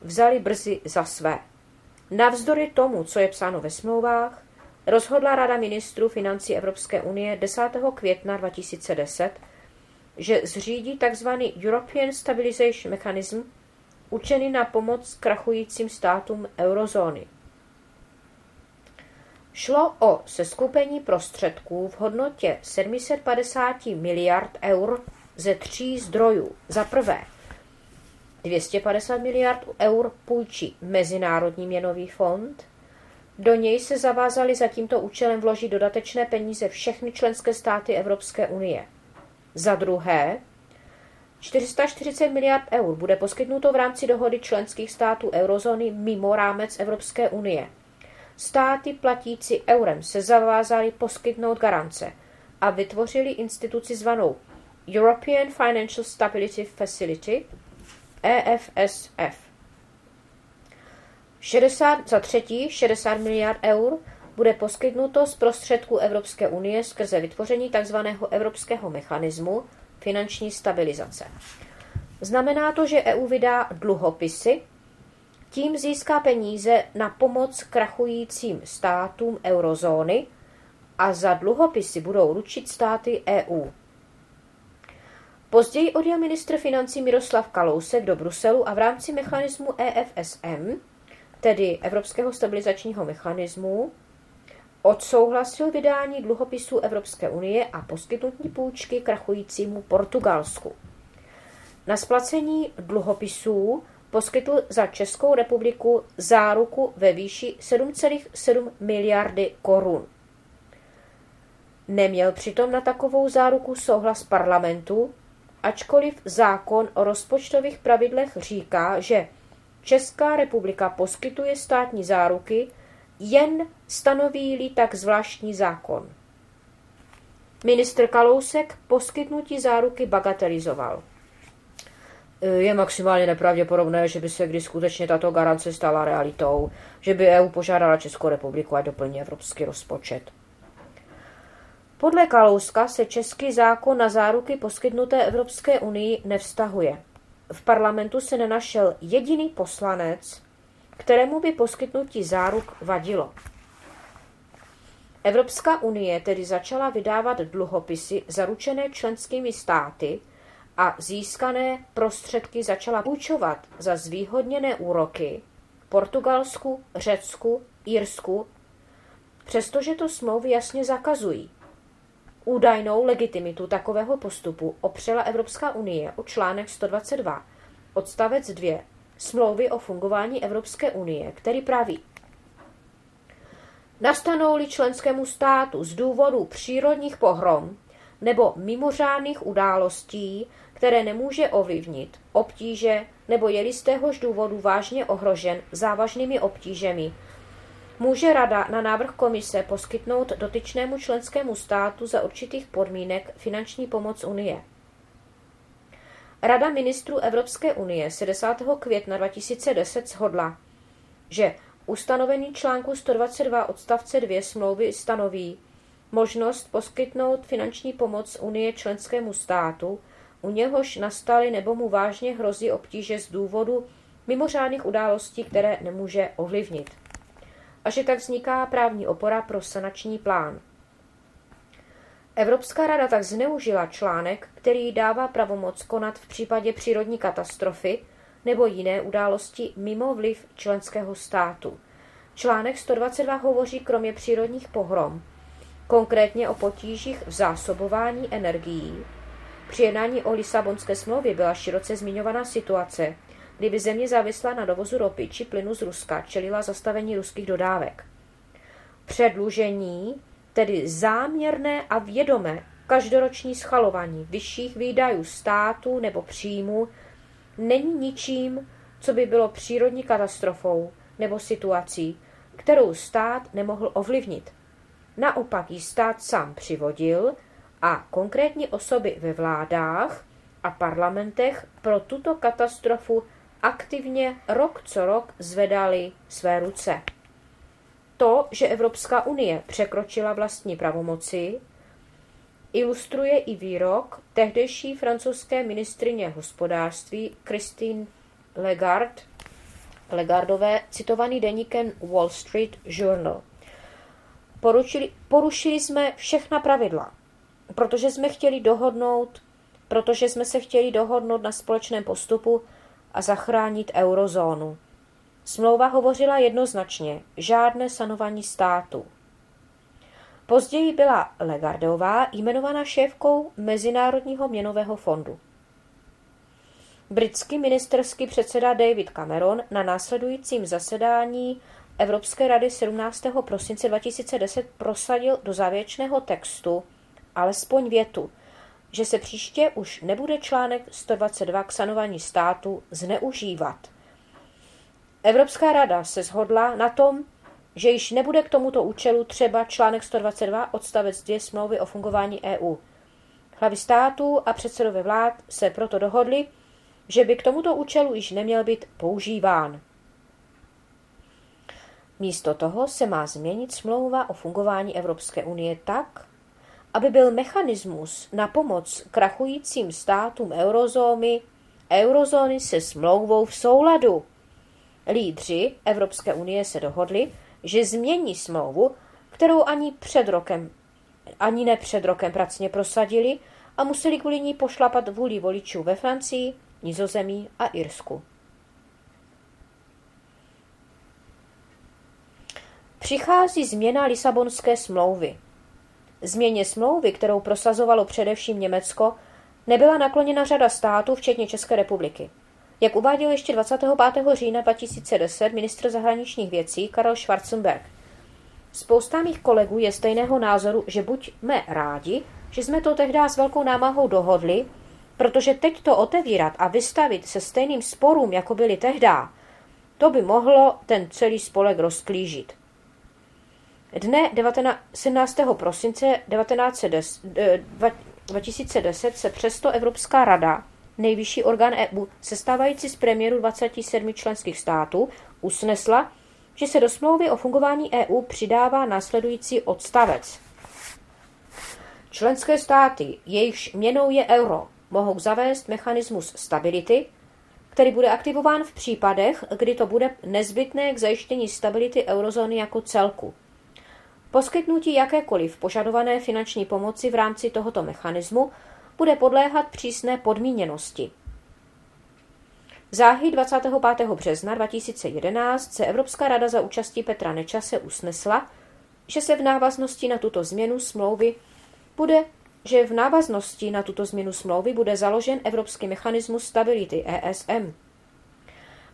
vzali brzy za své. Navzdory tomu, co je psáno ve smlouvách, rozhodla Rada ministrů financí Evropské unie 10. května 2010, že zřídí tzv. European Stabilization Mechanism, učený na pomoc krachujícím státům eurozóny. Šlo o seskupení prostředků v hodnotě 750 miliard eur ze tří zdrojů. Za prvé, 250 miliard eur půjčí Mezinárodní měnový fond. Do něj se zavázali za tímto účelem vložit dodatečné peníze všechny členské státy Evropské unie. Za druhé, 440 miliard eur bude poskytnuto v rámci dohody členských států eurozóny mimo rámec Evropské unie. Státy platící eurem se zavázaly poskytnout garance a vytvořili instituci zvanou European Financial Stability Facility, EFSF. 60, za třetí 60 miliard eur bude poskytnuto z prostředků Evropské unie skrze vytvoření tzv. evropského mechanismu finanční stabilizace. Znamená to, že EU vydá dluhopisy, tím získá peníze na pomoc krachujícím státům eurozóny a za dluhopisy budou ručit státy EU. Později odjel ministr financí Miroslav Kalousek do Bruselu a v rámci mechanismu EFSM, tedy Evropského stabilizačního mechanismu, odsouhlasil vydání dluhopisů Evropské unie a poskytnutí půjčky krachujícímu Portugalsku. Na splacení dluhopisů poskytl za Českou republiku záruku ve výši 7,7 miliardy korun. Neměl přitom na takovou záruku souhlas parlamentu, ačkoliv zákon o rozpočtových pravidlech říká, že Česká republika poskytuje státní záruky jen stanoví-li tak zvláštní zákon. Ministr Kalousek poskytnutí záruky bagatelizoval. Je maximálně nepravděpodobné, že by se kdy skutečně tato garance stala realitou, že by EU požádala Českou republiku, ať doplní evropský rozpočet. Podle Kalouska se český zákon na záruky poskytnuté Evropské unii nevztahuje. V parlamentu se nenašel jediný poslanec, kterému by poskytnutí záruk vadilo. Evropská unie tedy začala vydávat dluhopisy zaručené členskými státy a získané prostředky začala půjčovat za zvýhodněné úroky Portugalsku, Řecku, Irsku, přestože to smlouvy jasně zakazují. Údajnou legitimitu takového postupu opřela Evropská unie o článek 122, odstavec 2 smlouvy o fungování Evropské unie, který praví Nastanou-li členskému státu z důvodu přírodních pohrom nebo mimořádných událostí, které nemůže ovlivnit, obtíže nebo je z téhož důvodu vážně ohrožen závažnými obtížemi, může Rada na návrh komise poskytnout dotyčnému členskému státu za určitých podmínek finanční pomoc Unie. Rada ministrů Evropské unie se 10. května 2010 shodla, že ustanovení článku 122 odstavce 2 smlouvy stanoví možnost poskytnout finanční pomoc Unie členskému státu, u něhož nastaly nebo mu vážně hrozí obtíže z důvodu mimořádných událostí, které nemůže ovlivnit. A že tak vzniká právní opora pro sanační plán. Evropská rada tak zneužila článek, který dává pravomoc konat v případě přírodní katastrofy nebo jiné události mimo vliv členského státu. Článek 122 hovoří kromě přírodních pohrom, konkrétně o potížích v zásobování energií. Při jednání o Lisabonské smlouvě byla široce zmiňovaná situace, kdyby země závislá na dovozu ropy či plynu z Ruska čelila zastavení ruských dodávek. Předlužení tedy záměrné a vědomé každoroční schalování vyšších výdajů státu nebo příjmu není ničím, co by bylo přírodní katastrofou nebo situací, kterou stát nemohl ovlivnit. Naopak ji stát sám přivodil a konkrétní osoby ve vládách a parlamentech pro tuto katastrofu aktivně rok co rok zvedali své ruce to, že Evropská unie překročila vlastní pravomoci, ilustruje i výrok tehdejší francouzské ministrině hospodářství Christine Lagarde, Legardové, citovaný deníkem Wall Street Journal. Poručili, porušili jsme všechna pravidla, protože jsme chtěli dohodnout, protože jsme se chtěli dohodnout na společném postupu a zachránit eurozónu. Smlouva hovořila jednoznačně, žádné sanování státu. Později byla Legardová jmenovaná šéfkou Mezinárodního měnového fondu. Britský ministerský předseda David Cameron na následujícím zasedání Evropské rady 17. prosince 2010 prosadil do závěrečného textu alespoň větu, že se příště už nebude článek 122 k sanování státu zneužívat. Evropská rada se shodla na tom, že již nebude k tomuto účelu třeba článek 122 odstavec 2 smlouvy o fungování EU. Hlavy států a předsedové vlád se proto dohodli, že by k tomuto účelu již neměl být používán. Místo toho se má změnit smlouva o fungování Evropské unie tak, aby byl mechanismus na pomoc krachujícím státům eurozóny, eurozóny se smlouvou v souladu. Lídři Evropské unie se dohodli, že změní smlouvu, kterou ani před rokem, ani ne před rokem pracně prosadili a museli kvůli ní pošlapat vůli voličů ve Francii, Nizozemí a Irsku. Přichází změna Lisabonské smlouvy. Změně smlouvy, kterou prosazovalo především Německo, nebyla nakloněna řada států, včetně České republiky. Jak uváděl ještě 25. října 2010 ministr zahraničních věcí Karel Schwarzenberg. Spousta mých kolegů je stejného názoru, že buďme rádi, že jsme to tehdy s velkou námahou dohodli, protože teď to otevírat a vystavit se stejným sporům, jako byly tehdy, to by mohlo ten celý spolek rozklížit. Dne 17. prosince 1910, 2010 se přesto Evropská rada, nejvyšší orgán EU, sestávající z premiéru 27 členských států, usnesla, že se do smlouvy o fungování EU přidává následující odstavec. Členské státy, jejichž měnou je euro, mohou zavést mechanismus stability, který bude aktivován v případech, kdy to bude nezbytné k zajištění stability eurozóny jako celku. Poskytnutí jakékoliv požadované finanční pomoci v rámci tohoto mechanismu bude podléhat přísné podmíněnosti. Záhy 25. března 2011 se Evropská rada za účastí Petra Nečase usnesla, že se v návaznosti na tuto změnu smlouvy bude že v návaznosti na tuto změnu smlouvy bude založen Evropský mechanismus stability ESM.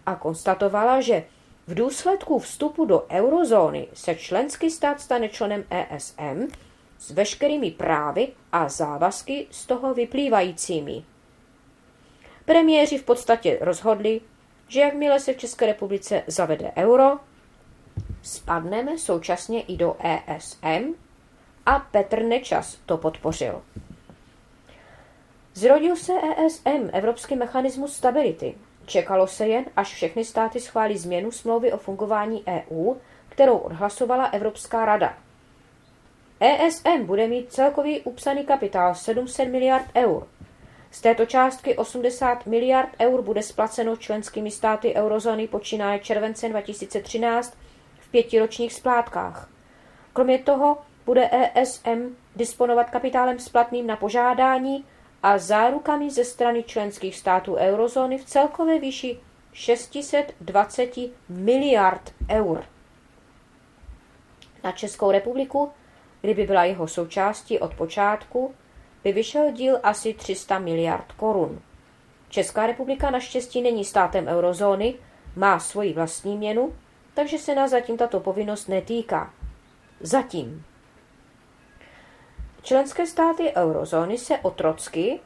A konstatovala, že v důsledku vstupu do eurozóny se členský stát stane členem ESM s veškerými právy a závazky z toho vyplývajícími. Premiéři v podstatě rozhodli, že jakmile se v České republice zavede euro, spadneme současně i do ESM a Petr Nečas to podpořil. Zrodil se ESM, Evropský mechanismus stability. Čekalo se jen, až všechny státy schválí změnu smlouvy o fungování EU, kterou odhlasovala Evropská rada. ESM bude mít celkový upsaný kapitál 700 miliard eur. Z této částky 80 miliard eur bude splaceno členskými státy eurozóny počínaje červencem 2013 v pětiročních splátkách. Kromě toho bude ESM disponovat kapitálem splatným na požádání a zárukami ze strany členských států eurozóny v celkové výši 620 miliard eur. Na Českou republiku, kdyby byla jeho součástí od počátku, by vyšel díl asi 300 miliard korun. Česká republika naštěstí není státem eurozóny, má svoji vlastní měnu, takže se nás zatím tato povinnost netýká. Zatím. Členské státy eurozóny se otrocky,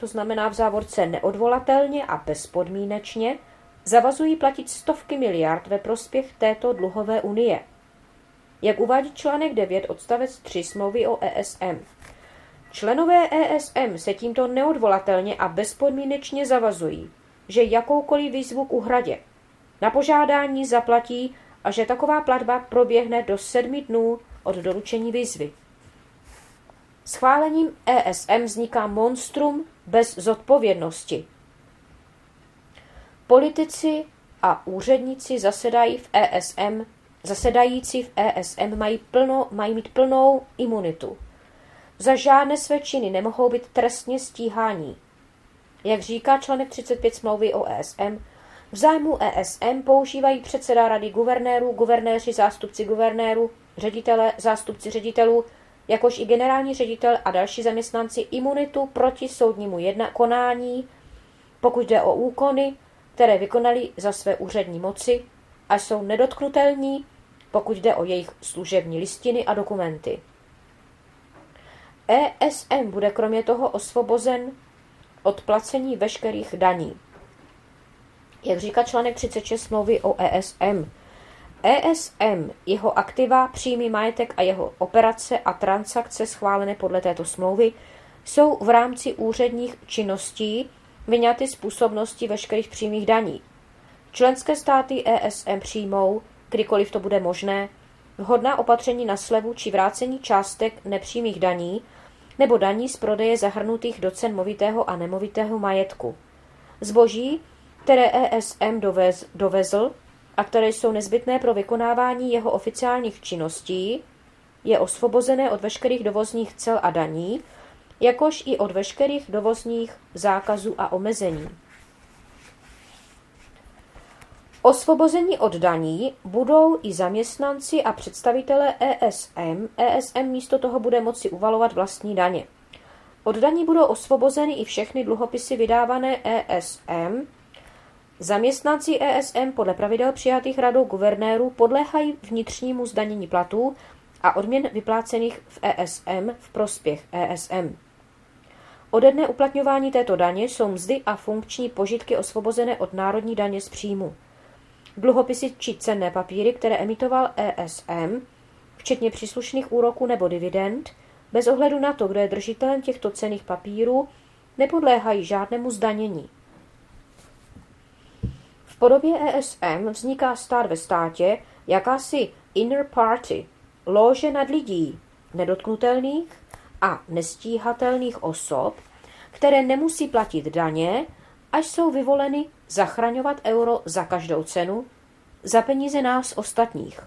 to znamená v závorce neodvolatelně a bezpodmínečně, zavazují platit stovky miliard ve prospěch této dluhové unie. Jak uvádí článek 9 odstavec 3 smlouvy o ESM. Členové ESM se tímto neodvolatelně a bezpodmínečně zavazují, že jakoukoliv výzvu k uhradě na požádání zaplatí a že taková platba proběhne do sedmi dnů od doručení výzvy. Schválením ESM vzniká monstrum bez zodpovědnosti. Politici a úředníci zasedají v ESM, zasedající v ESM mají, plno, mají mít plnou imunitu. Za žádné své činy nemohou být trestně stíhání. Jak říká článek 35 smlouvy o ESM, v zájmu ESM používají předseda rady guvernérů, guvernéři, zástupci guvernérů, ředitele, zástupci ředitelů, jakož i generální ředitel a další zaměstnanci imunitu proti soudnímu jedna konání, pokud jde o úkony, které vykonali za své úřední moci a jsou nedotknutelní, pokud jde o jejich služební listiny a dokumenty. ESM bude kromě toho osvobozen od placení veškerých daní. Jak říká článek 36 smlouvy o ESM, ESM, jeho aktiva, přímý majetek a jeho operace a transakce schválené podle této smlouvy jsou v rámci úředních činností vyňaty z působnosti veškerých přímých daní. Členské státy ESM přijmou, kdykoliv to bude možné, vhodná opatření na slevu či vrácení částek nepřímých daní nebo daní z prodeje zahrnutých do cen movitého a nemovitého majetku. Zboží, které ESM dovez, dovezl a které jsou nezbytné pro vykonávání jeho oficiálních činností, je osvobozené od veškerých dovozních cel a daní, jakož i od veškerých dovozních zákazů a omezení. Osvobození od daní budou i zaměstnanci a představitelé ESM. ESM místo toho bude moci uvalovat vlastní daně. Od daní budou osvobozeny i všechny dluhopisy vydávané ESM. Zaměstnanci ESM podle pravidel přijatých radou guvernérů podléhají vnitřnímu zdanění platů a odměn vyplácených v ESM v prospěch ESM. Ode dne uplatňování této daně jsou mzdy a funkční požitky osvobozené od národní daně z příjmu. Dluhopisy či cenné papíry, které emitoval ESM, včetně příslušných úroků nebo dividend, bez ohledu na to, kdo je držitelem těchto cených papírů, nepodléhají žádnému zdanění. Podobě ESM vzniká stát ve státě jakási inner party, lože nad lidí, nedotknutelných a nestíhatelných osob, které nemusí platit daně, až jsou vyvoleny zachraňovat euro za každou cenu, za peníze nás ostatních.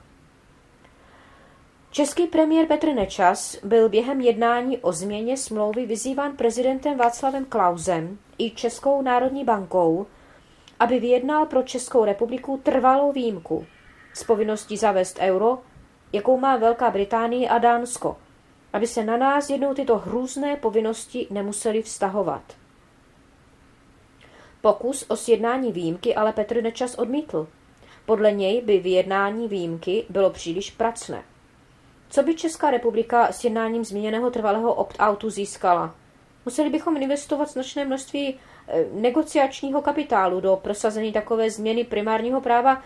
Český premiér Petr Nečas byl během jednání o změně smlouvy vyzýván prezidentem Václavem Klausem i Českou národní bankou, aby vyjednal pro Českou republiku trvalou výjimku z povinností zavést euro, jakou má Velká Británie a Dánsko, aby se na nás jednou tyto hrůzné povinnosti nemuseli vztahovat. Pokus o sjednání výjimky ale Petr Nečas odmítl. Podle něj by vyjednání výjimky bylo příliš pracné. Co by Česká republika s jednáním zmíněného trvalého opt-outu získala? Museli bychom investovat značné množství negociačního kapitálu do prosazení takové změny primárního práva,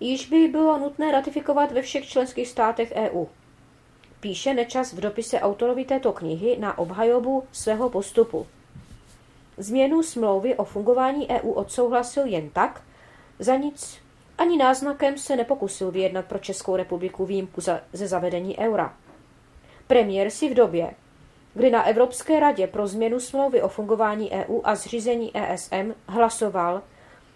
již by bylo nutné ratifikovat ve všech členských státech EU. Píše Nečas v dopise autorovi této knihy na obhajobu svého postupu. Změnu smlouvy o fungování EU odsouhlasil jen tak, za nic ani náznakem se nepokusil vyjednat pro Českou republiku výjimku za, ze zavedení eura. Premiér si v době, kdy na Evropské radě pro změnu smlouvy o fungování EU a zřízení ESM hlasoval,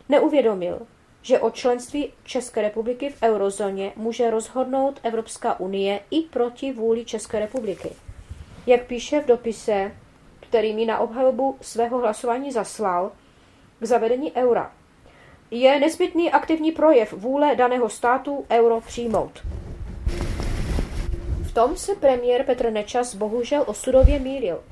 neuvědomil, že o členství České republiky v eurozóně může rozhodnout Evropská unie i proti vůli České republiky. Jak píše v dopise, který mi na obhajobu svého hlasování zaslal, k zavedení eura. Je nezbytný aktivní projev vůle daného státu euro přijmout. Tom se premiér Petr Nečas bohužel osudově mýlil.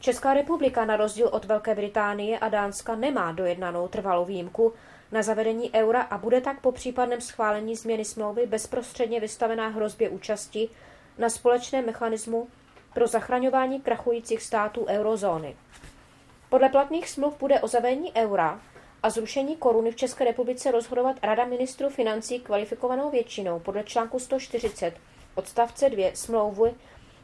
Česká republika na rozdíl od Velké Británie a Dánska nemá dojednanou trvalou výjimku na zavedení eura a bude tak po případném schválení změny smlouvy bezprostředně vystavená hrozbě účasti na společném mechanismu pro zachraňování krachujících států eurozóny. Podle platných smluv bude o zavedení eura a zrušení koruny v České republice rozhodovat Rada ministrů financí kvalifikovanou většinou podle článku 140 odstavce 2 smlouvy,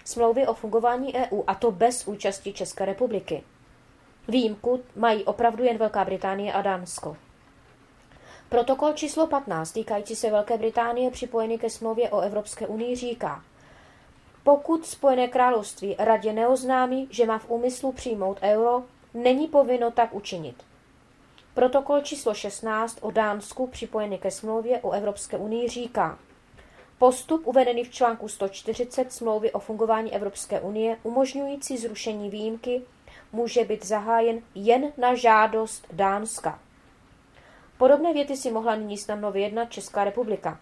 smlouvy o fungování EU a to bez účasti České republiky. Výjimku mají opravdu jen Velká Británie a Dánsko. Protokol číslo 15 týkající se Velké Británie připojený ke smlouvě o Evropské unii říká, Pokud Spojené království radě neoznámí, že má v úmyslu přijmout euro, není povinno tak učinit. Protokol číslo 16 o Dánsku připojený ke smlouvě o Evropské unii říká, Postup uvedený v článku 140 smlouvy o fungování Evropské unie umožňující zrušení výjimky může být zahájen jen na žádost Dánska. Podobné věty si mohla nyní snadno vyjednat Česká republika.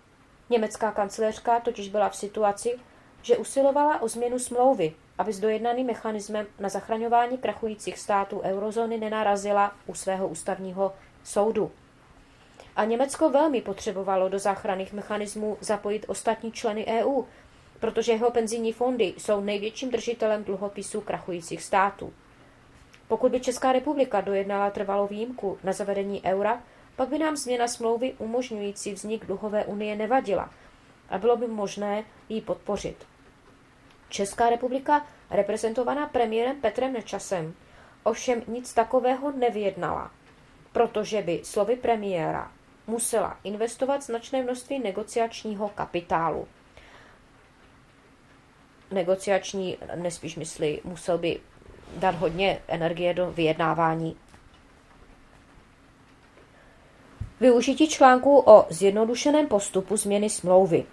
Německá kancelářka totiž byla v situaci, že usilovala o změnu smlouvy, aby s dojednaným mechanismem na zachraňování krachujících států eurozóny nenarazila u svého ústavního soudu. A Německo velmi potřebovalo do záchranných mechanismů zapojit ostatní členy EU, protože jeho penzijní fondy jsou největším držitelem dluhopisů krachujících států. Pokud by Česká republika dojednala trvalou výjimku na zavedení eura, pak by nám změna smlouvy umožňující vznik dluhové unie nevadila a bylo by možné ji podpořit. Česká republika, reprezentovaná premiérem Petrem Nečasem, ovšem nic takového nevyjednala, protože by slovy premiéra musela investovat značné množství negociačního kapitálu. Negociační, nespíš myslí, musel by dát hodně energie do vyjednávání. Využití článku o zjednodušeném postupu změny smlouvy.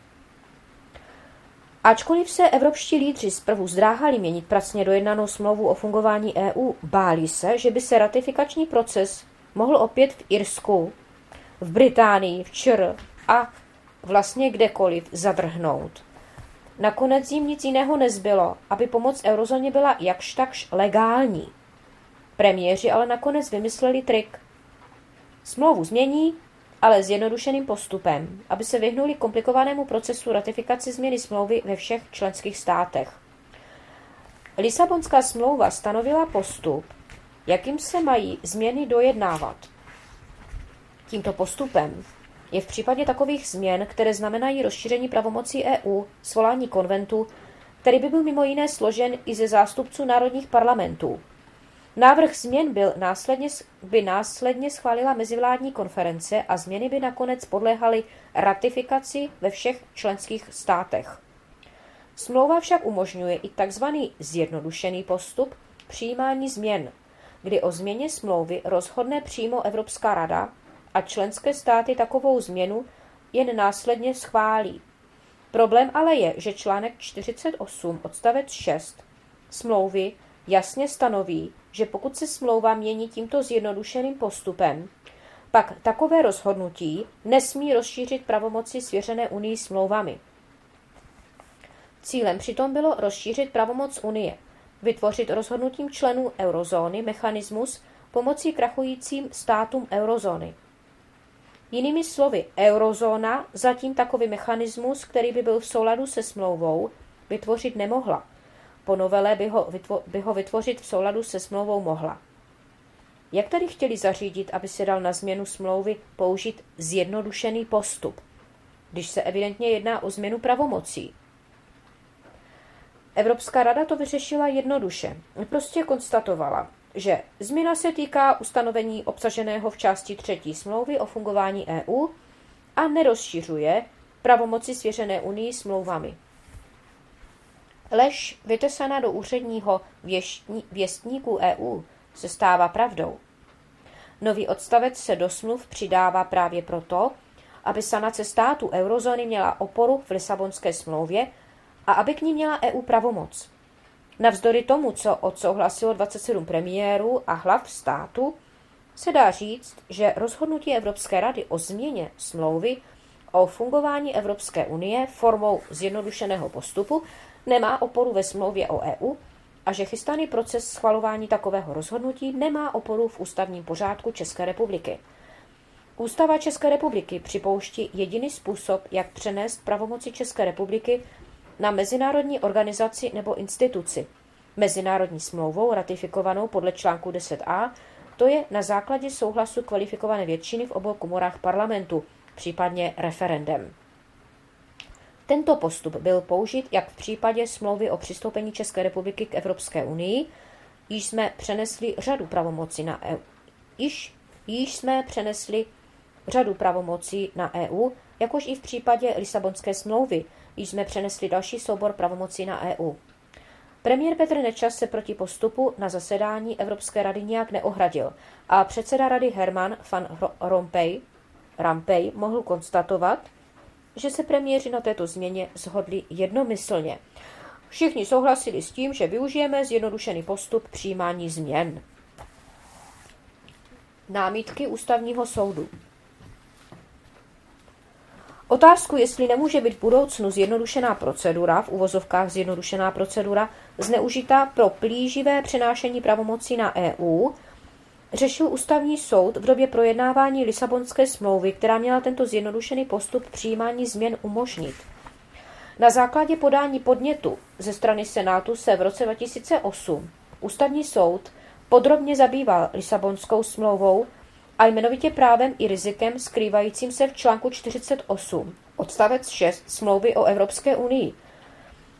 Ačkoliv se evropští lídři zprvu zdráhali měnit pracně dojednanou smlouvu o fungování EU, báli se, že by se ratifikační proces mohl opět v Irsku, v Británii, v ČR a vlastně kdekoliv zadrhnout. Nakonec jim nic jiného nezbylo, aby pomoc eurozóně byla jakž takž legální. Premiéři ale nakonec vymysleli trik. Smlouvu změní, ale s jednodušeným postupem, aby se vyhnuli komplikovanému procesu ratifikace změny smlouvy ve všech členských státech. Lisabonská smlouva stanovila postup, jakým se mají změny dojednávat. Tímto postupem je v případě takových změn, které znamenají rozšíření pravomocí EU, svolání konventu, který by byl mimo jiné složen i ze zástupců národních parlamentů. Návrh změn byl následně, by následně schválila mezivládní konference a změny by nakonec podléhaly ratifikaci ve všech členských státech. Smlouva však umožňuje i tzv. zjednodušený postup přijímání změn, kdy o změně smlouvy rozhodne přímo Evropská rada a členské státy takovou změnu jen následně schválí. Problém ale je, že článek 48 odstavec 6 smlouvy jasně stanoví, že pokud se smlouva mění tímto zjednodušeným postupem, pak takové rozhodnutí nesmí rozšířit pravomoci svěřené Unii smlouvami. Cílem přitom bylo rozšířit pravomoc Unie, vytvořit rozhodnutím členů eurozóny mechanismus pomocí krachujícím státům eurozóny. Jinými slovy, eurozóna zatím takový mechanismus, který by byl v souladu se smlouvou, vytvořit nemohla. Po novele by ho, vytvo- by ho vytvořit v souladu se smlouvou mohla. Jak tady chtěli zařídit, aby se dal na změnu smlouvy použít zjednodušený postup, když se evidentně jedná o změnu pravomocí? Evropská rada to vyřešila jednoduše. Prostě konstatovala, že změna se týká ustanovení obsaženého v části třetí smlouvy o fungování EU a nerozšiřuje pravomoci svěřené Unii smlouvami. Lež vytesaná do úředního věstníku EU se stává pravdou. Nový odstavec se do smluv přidává právě proto, aby sanace státu eurozóny měla oporu v Lisabonské smlouvě a aby k ní měla EU pravomoc. Navzdory tomu, co odsouhlasilo 27 premiérů a hlav státu, se dá říct, že rozhodnutí Evropské rady o změně smlouvy o fungování Evropské unie formou zjednodušeného postupu nemá oporu ve smlouvě o EU a že chystaný proces schvalování takového rozhodnutí nemá oporu v ústavním pořádku České republiky. Ústava České republiky připouští jediný způsob, jak přenést pravomoci České republiky na mezinárodní organizaci nebo instituci, mezinárodní smlouvou ratifikovanou podle článku 10a, to je na základě souhlasu kvalifikované většiny v obou komorách parlamentu, případně referendem. Tento postup byl použit jak v případě smlouvy o přistoupení České republiky k Evropské unii, již jsme přenesli řadu pravomocí na EU. Již, již jsme přenesli řadu pravomocí na EU, jakož i v případě Lisabonské smlouvy, již jsme přenesli další soubor pravomocí na EU. Premiér Petr Nečas se proti postupu na zasedání Evropské rady nějak neohradil a předseda rady Herman van Rompuy, Rampey mohl konstatovat, že se premiéři na této změně shodli jednomyslně. Všichni souhlasili s tím, že využijeme zjednodušený postup přijímání změn. Námitky ústavního soudu. Otázku, jestli nemůže být v budoucnu zjednodušená procedura, v uvozovkách zjednodušená procedura, zneužitá pro plíživé přenášení pravomocí na EU, řešil ústavní soud v době projednávání Lisabonské smlouvy, která měla tento zjednodušený postup přijímání změn umožnit. Na základě podání podnětu ze strany Senátu se v roce 2008 ústavní soud podrobně zabýval Lisabonskou smlouvou a jmenovitě právem i rizikem skrývajícím se v článku 48, odstavec 6 smlouvy o Evropské unii.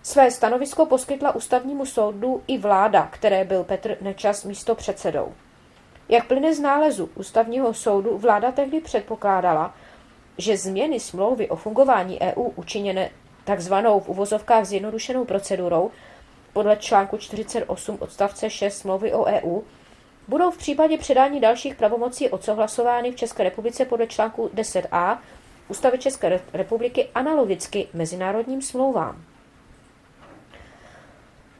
Své stanovisko poskytla ústavnímu soudu i vláda, které byl Petr Nečas místo předsedou. Jak plyne z nálezu ústavního soudu, vláda tehdy předpokládala, že změny smlouvy o fungování EU učiněné takzvanou v uvozovkách zjednodušenou procedurou podle článku 48 odstavce 6 smlouvy o EU budou v případě předání dalších pravomocí odsouhlasovány v České republice podle článku 10a Ústavy České republiky analogicky mezinárodním smlouvám.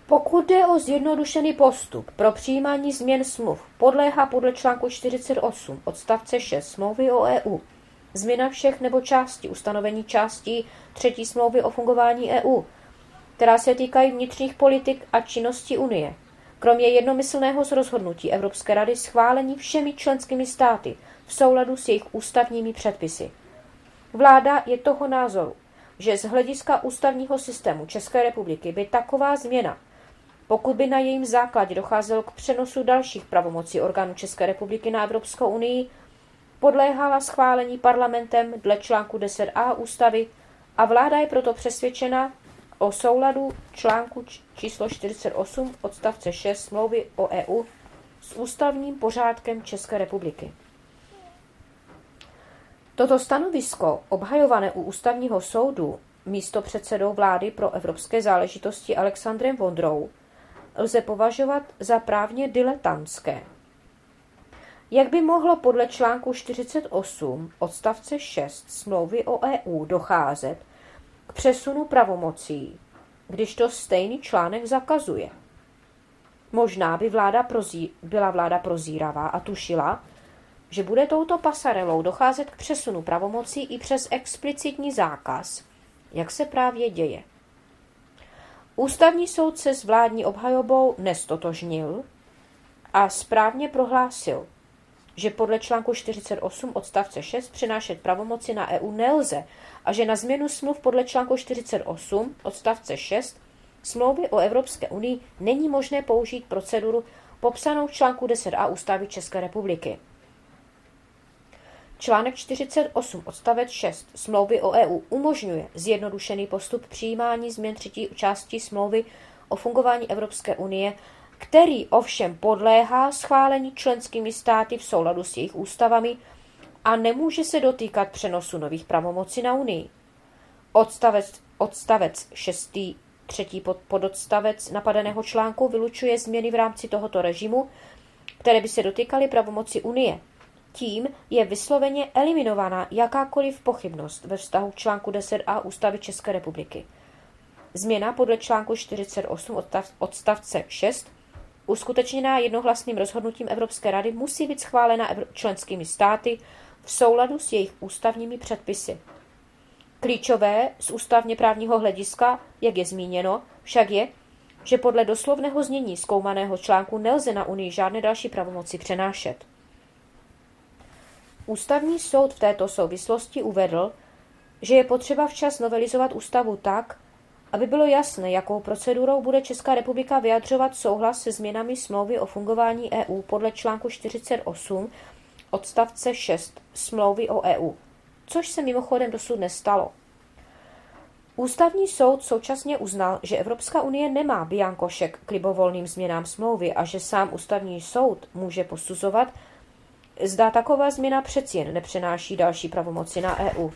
Pokud jde o zjednodušený postup pro přijímání změn smluv, podléhá podle článku 48 odstavce 6 smlouvy o EU změna všech nebo části ustanovení částí třetí smlouvy o fungování EU, která se týkají vnitřních politik a činnosti Unie, kromě jednomyslného rozhodnutí Evropské rady schválení všemi členskými státy v souladu s jejich ústavními předpisy. Vláda je toho názoru, že z hlediska ústavního systému České republiky by taková změna, pokud by na jejím základě docházelo k přenosu dalších pravomocí orgánů České republiky na Evropskou unii, podléhala schválení parlamentem dle článku 10a ústavy a vláda je proto přesvědčena o souladu článku číslo 48 odstavce 6 smlouvy o EU s ústavním pořádkem České republiky. Toto stanovisko, obhajované u ústavního soudu místo předsedou vlády pro evropské záležitosti Alexandrem Vondrou, lze považovat za právně diletantské. Jak by mohlo podle článku 48 odstavce 6 smlouvy o EU docházet k přesunu pravomocí, když to stejný článek zakazuje? Možná by vláda prozí, byla vláda prozíravá a tušila, že bude touto pasarelou docházet k přesunu pravomocí i přes explicitní zákaz, jak se právě děje. Ústavní soud se s vládní obhajobou nestotožnil a správně prohlásil, že podle článku 48 odstavce 6 přenášet pravomoci na EU nelze a že na změnu smluv podle článku 48 odstavce 6 smlouvy o Evropské unii není možné použít proceduru popsanou v článku 10a ústavy České republiky. Článek 48 odstavec 6 smlouvy o EU umožňuje zjednodušený postup přijímání změn třetí části smlouvy o fungování Evropské unie který ovšem podléhá schválení členskými státy v souladu s jejich ústavami a nemůže se dotýkat přenosu nových pravomocí na Unii. Odstavec, odstavec 6. třetí pod, pododstavec napadeného článku vylučuje změny v rámci tohoto režimu, které by se dotýkaly pravomoci Unie. Tím je vysloveně eliminována jakákoliv pochybnost ve vztahu k článku 10a Ústavy České republiky. Změna podle článku 48 odstavce 6 uskutečněná jednohlasným rozhodnutím Evropské rady musí být schválena členskými státy v souladu s jejich ústavními předpisy. Klíčové z ústavně právního hlediska, jak je zmíněno, však je, že podle doslovného znění zkoumaného článku nelze na Unii žádné další pravomoci přenášet. Ústavní soud v této souvislosti uvedl, že je potřeba včas novelizovat ústavu tak, aby bylo jasné, jakou procedurou bude Česká republika vyjadřovat souhlas se změnami smlouvy o fungování EU podle článku 48 odstavce 6 smlouvy o EU, což se mimochodem dosud nestalo. Ústavní soud současně uznal, že Evropská unie nemá biankošek k libovolným změnám smlouvy a že sám ústavní soud může posuzovat, zda taková změna přeci jen nepřenáší další pravomoci na EU.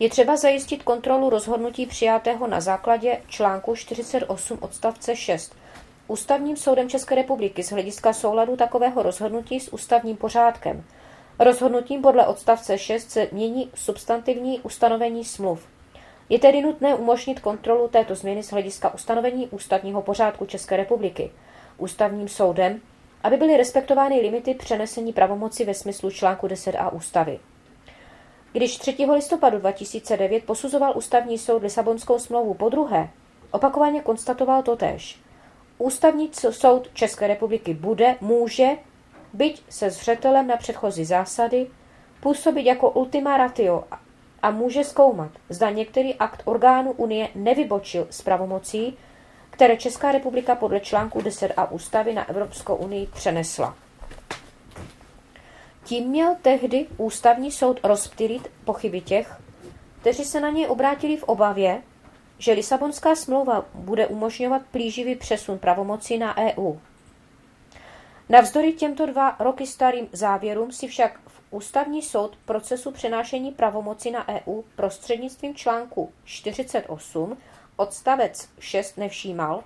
Je třeba zajistit kontrolu rozhodnutí přijatého na základě článku 48 odstavce 6 Ústavním soudem České republiky z hlediska souladu takového rozhodnutí s ústavním pořádkem. Rozhodnutím podle odstavce 6 se mění substantivní ustanovení smluv. Je tedy nutné umožnit kontrolu této změny z hlediska ustanovení ústavního pořádku České republiky ústavním soudem, aby byly respektovány limity přenesení pravomoci ve smyslu článku 10a ústavy. Když 3. listopadu 2009 posuzoval ústavní soud Lisabonskou smlouvu po druhé, opakovaně konstatoval totéž. Ústavní soud České republiky bude, může, byť se zřetelem na předchozí zásady, působit jako ultima ratio a může zkoumat, zda některý akt orgánu Unie nevybočil z pravomocí, které Česká republika podle článku 10a ústavy na Evropskou unii přenesla. Tím měl tehdy ústavní soud rozptýlit pochyby těch, kteří se na něj obrátili v obavě, že Lisabonská smlouva bude umožňovat plíživý přesun pravomocí na EU. Navzdory těmto dva roky starým závěrům si však v ústavní soud procesu přenášení pravomoci na EU prostřednictvím článku 48 odstavec 6 nevšímal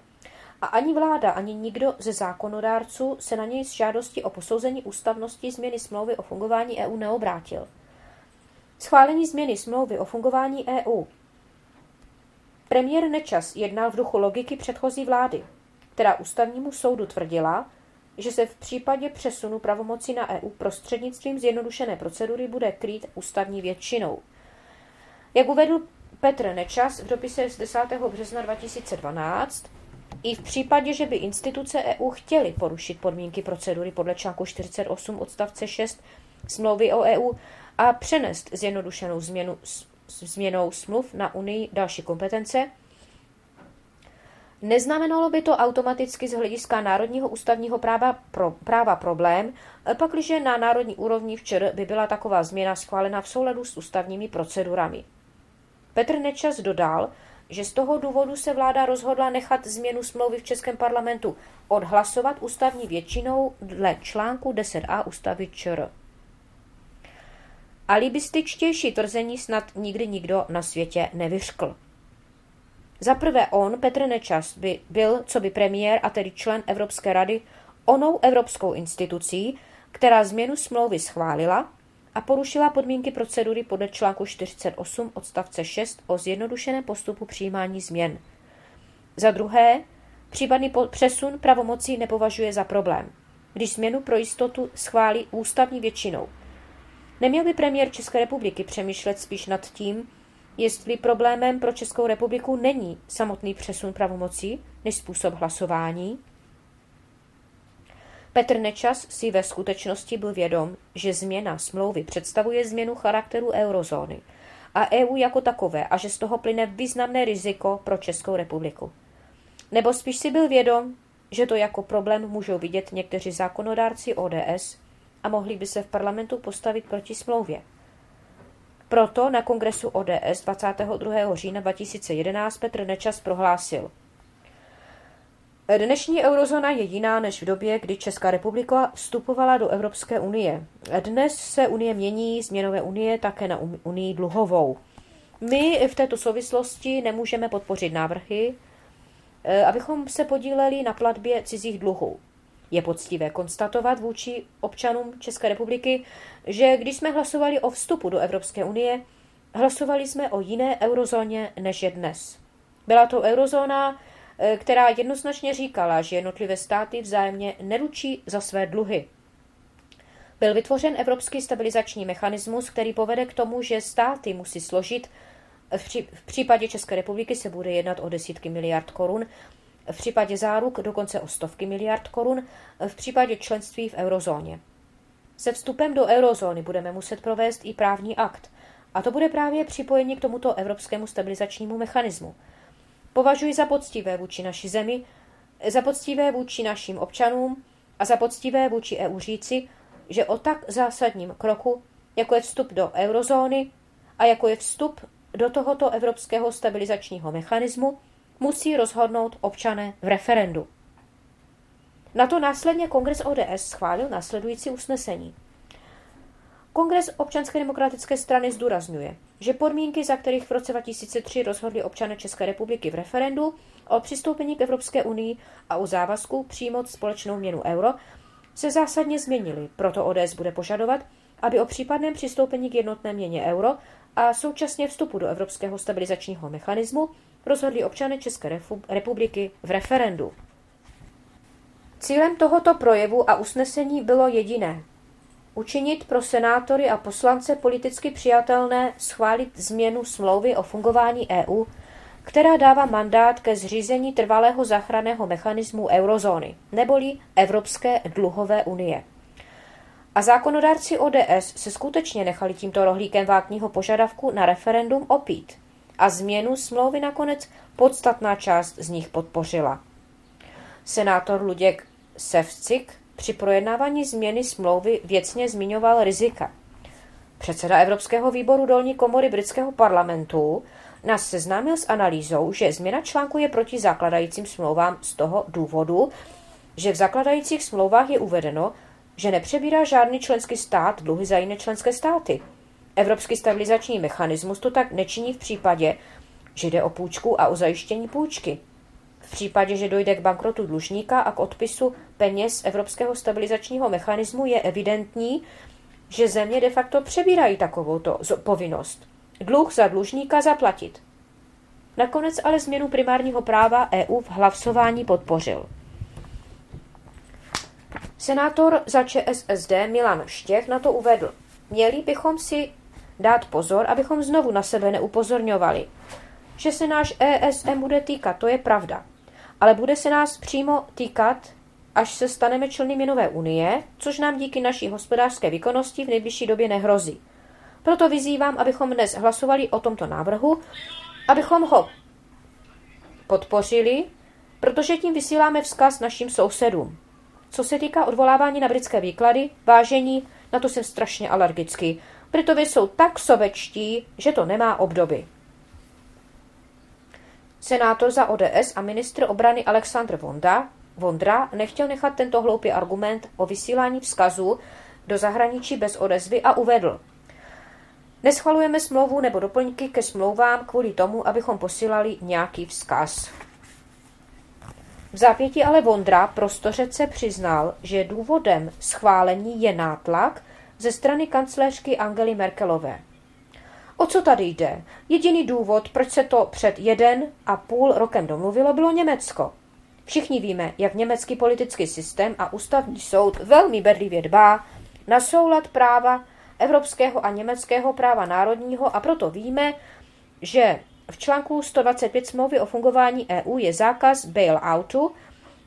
a ani vláda, ani nikdo ze zákonodárců se na něj s žádostí o posouzení ústavnosti změny smlouvy o fungování EU neobrátil. Schválení změny smlouvy o fungování EU Premiér Nečas jednal v duchu logiky předchozí vlády, která ústavnímu soudu tvrdila, že se v případě přesunu pravomoci na EU prostřednictvím zjednodušené procedury bude krýt ústavní většinou. Jak uvedl Petr Nečas v dopise z 10. března 2012, i v případě, že by instituce EU chtěly porušit podmínky procedury podle článku 48 odstavce 6 smlouvy o EU a přenést zjednodušenou změnu změnou smluv na Unii další kompetence, Neznamenalo by to automaticky z hlediska národního ústavního práva, pro, práva problém, pakliže na národní úrovni včer by byla taková změna schválena v souladu s ústavními procedurami. Petr Nečas dodal, že z toho důvodu se vláda rozhodla nechat změnu smlouvy v Českém parlamentu odhlasovat ústavní většinou dle článku 10a ústavy ČR. Alibističtější tvrzení snad nikdy nikdo na světě nevyřkl. Za prvé on, Petr Nečas, by byl, co by premiér a tedy člen Evropské rady, onou evropskou institucí, která změnu smlouvy schválila a porušila podmínky procedury podle článku 48 odstavce 6 o zjednodušeném postupu přijímání změn. Za druhé, případný přesun pravomocí nepovažuje za problém, když změnu pro jistotu schválí ústavní většinou – Neměl by premiér České republiky přemýšlet spíš nad tím, jestli problémem pro Českou republiku není samotný přesun pravomocí než způsob hlasování? Petr Nečas si ve skutečnosti byl vědom, že změna smlouvy představuje změnu charakteru eurozóny a EU jako takové a že z toho plyne významné riziko pro Českou republiku. Nebo spíš si byl vědom, že to jako problém můžou vidět někteří zákonodárci ODS a mohli by se v parlamentu postavit proti smlouvě. Proto na kongresu ODS 22. října 2011 Petr Nečas prohlásil Dnešní eurozóna je jiná než v době, kdy Česká republika vstupovala do Evropské unie. Dnes se unie mění z měnové unie také na unii dluhovou. My v této souvislosti nemůžeme podpořit návrhy, eh, abychom se podíleli na platbě cizích dluhů. Je poctivé konstatovat vůči občanům České republiky, že když jsme hlasovali o vstupu do Evropské unie, hlasovali jsme o jiné eurozóně než je dnes. Byla to eurozóna, která jednoznačně říkala, že jednotlivé státy vzájemně neručí za své dluhy. Byl vytvořen Evropský stabilizační mechanismus, který povede k tomu, že státy musí složit v případě České republiky se bude jednat o desítky miliard korun v případě záruk dokonce o stovky miliard korun, v případě členství v eurozóně. Se vstupem do eurozóny budeme muset provést i právní akt, a to bude právě připojení k tomuto evropskému stabilizačnímu mechanismu. Považuji za poctivé vůči naší zemi, za poctivé vůči našim občanům a za poctivé vůči EU říci, že o tak zásadním kroku, jako je vstup do eurozóny a jako je vstup do tohoto evropského stabilizačního mechanismu, musí rozhodnout občané v referendu. Na to následně kongres ODS schválil následující usnesení. Kongres občanské demokratické strany zdůrazňuje, že podmínky, za kterých v roce 2003 rozhodli občané České republiky v referendu o přistoupení k Evropské unii a o závazku přijmout společnou měnu euro, se zásadně změnily. Proto ODS bude požadovat, aby o případném přistoupení k jednotné měně euro a současně vstupu do Evropského stabilizačního mechanismu rozhodli občané České republiky v referendu. Cílem tohoto projevu a usnesení bylo jediné. Učinit pro senátory a poslance politicky přijatelné schválit změnu smlouvy o fungování EU, která dává mandát ke zřízení trvalého záchranného mechanismu eurozóny, neboli Evropské dluhové unie. A zákonodárci ODS se skutečně nechali tímto rohlíkem vákního požadavku na referendum opít. A změnu smlouvy nakonec podstatná část z nich podpořila. Senátor Luděk Sevcik při projednávání změny smlouvy věcně zmiňoval rizika. Předseda Evropského výboru dolní komory britského parlamentu nás seznámil s analýzou, že změna článku je proti zakladajícím smlouvám z toho důvodu, že v zakladajících smlouvách je uvedeno, že nepřebírá žádný členský stát dluhy za jiné členské státy. Evropský stabilizační mechanismus to tak nečiní v případě, že jde o půjčku a o zajištění půjčky. V případě, že dojde k bankrotu dlužníka a k odpisu peněz Evropského stabilizačního mechanismu, je evidentní, že země de facto přebírají takovouto povinnost. Dluh za dlužníka zaplatit. Nakonec ale změnu primárního práva EU v hlasování podpořil. Senátor za ČSSD Milan Štěch na to uvedl. Měli bychom si dát pozor, abychom znovu na sebe neupozorňovali. Že se náš ESM bude týkat, to je pravda. Ale bude se nás přímo týkat, až se staneme členy měnové unie, což nám díky naší hospodářské výkonnosti v nejbližší době nehrozí. Proto vyzývám, abychom dnes hlasovali o tomto návrhu, abychom ho podpořili, protože tím vysíláme vzkaz našim sousedům. Co se týká odvolávání na britské výklady, vážení, na to jsem strašně alergický. Britové jsou tak sovečtí, že to nemá obdoby. Senátor za ODS a ministr obrany Aleksandr Vonda, Vondra nechtěl nechat tento hloupý argument o vysílání vzkazu do zahraničí bez odezvy a uvedl. Neschvalujeme smlouvu nebo doplňky ke smlouvám kvůli tomu, abychom posílali nějaký vzkaz. V zápěti ale Vondra prostořece přiznal, že důvodem schválení je nátlak ze strany kancléřky Angely Merkelové. O co tady jde? Jediný důvod, proč se to před jeden a půl rokem domluvilo, bylo Německo. Všichni víme, jak německý politický systém a ústavní soud velmi bedlivě dbá na soulad práva evropského a německého práva národního a proto víme, že v článku 125 smlouvy o fungování EU je zákaz bailoutu,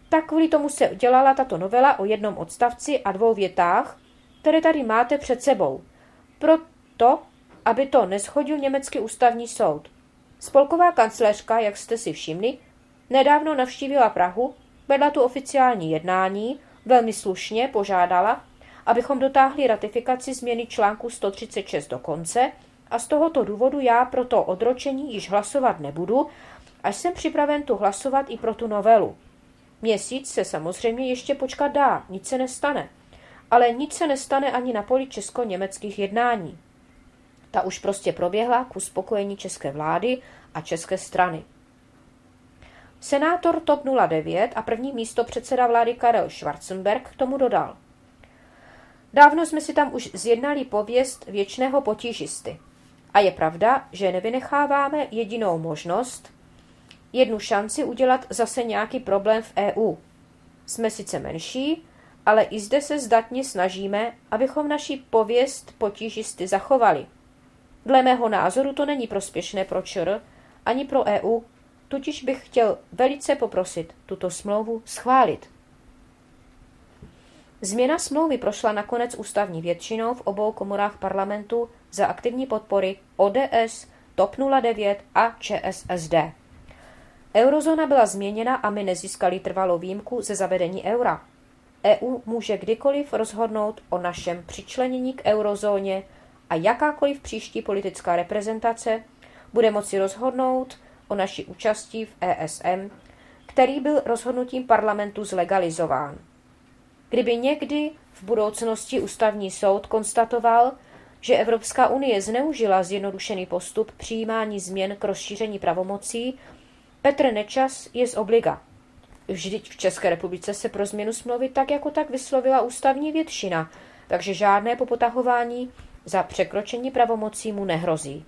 tak kvůli tomu se dělala tato novela o jednom odstavci a dvou větách, které tady máte před sebou. Proto, aby to neschodil německý ústavní soud. Spolková kancléřka, jak jste si všimli, nedávno navštívila Prahu, vedla tu oficiální jednání, velmi slušně požádala, abychom dotáhli ratifikaci změny článku 136 do konce a z tohoto důvodu já pro to odročení již hlasovat nebudu, až jsem připraven tu hlasovat i pro tu novelu. Měsíc se samozřejmě ještě počkat dá, nic se nestane. Ale nic se nestane ani na poli česko-německých jednání. Ta už prostě proběhla k uspokojení české vlády a české strany. Senátor TOP 09 a první místo předseda vlády Karel Schwarzenberg k tomu dodal. Dávno jsme si tam už zjednali pověst věčného potížisty. A je pravda, že nevynecháváme jedinou možnost, jednu šanci udělat zase nějaký problém v EU. Jsme sice menší, ale i zde se zdatně snažíme, abychom naši pověst potížisty zachovali. Dle mého názoru to není prospěšné pro ČR ani pro EU, totiž bych chtěl velice poprosit tuto smlouvu schválit. Změna smlouvy prošla nakonec ústavní většinou v obou komorách parlamentu za aktivní podpory ODS, TOP 09 a ČSSD. Eurozóna byla změněna a my nezískali trvalou výjimku ze zavedení eura. EU může kdykoliv rozhodnout o našem přičlenění k eurozóně a jakákoliv příští politická reprezentace bude moci rozhodnout o naší účastí v ESM, který byl rozhodnutím parlamentu zlegalizován. Kdyby někdy v budoucnosti ústavní soud konstatoval, že Evropská unie zneužila zjednodušený postup přijímání změn k rozšíření pravomocí, Petr Nečas je z obliga. Vždyť v České republice se pro změnu smlouvy tak jako tak vyslovila ústavní většina, takže žádné popotahování za překročení pravomocí mu nehrozí.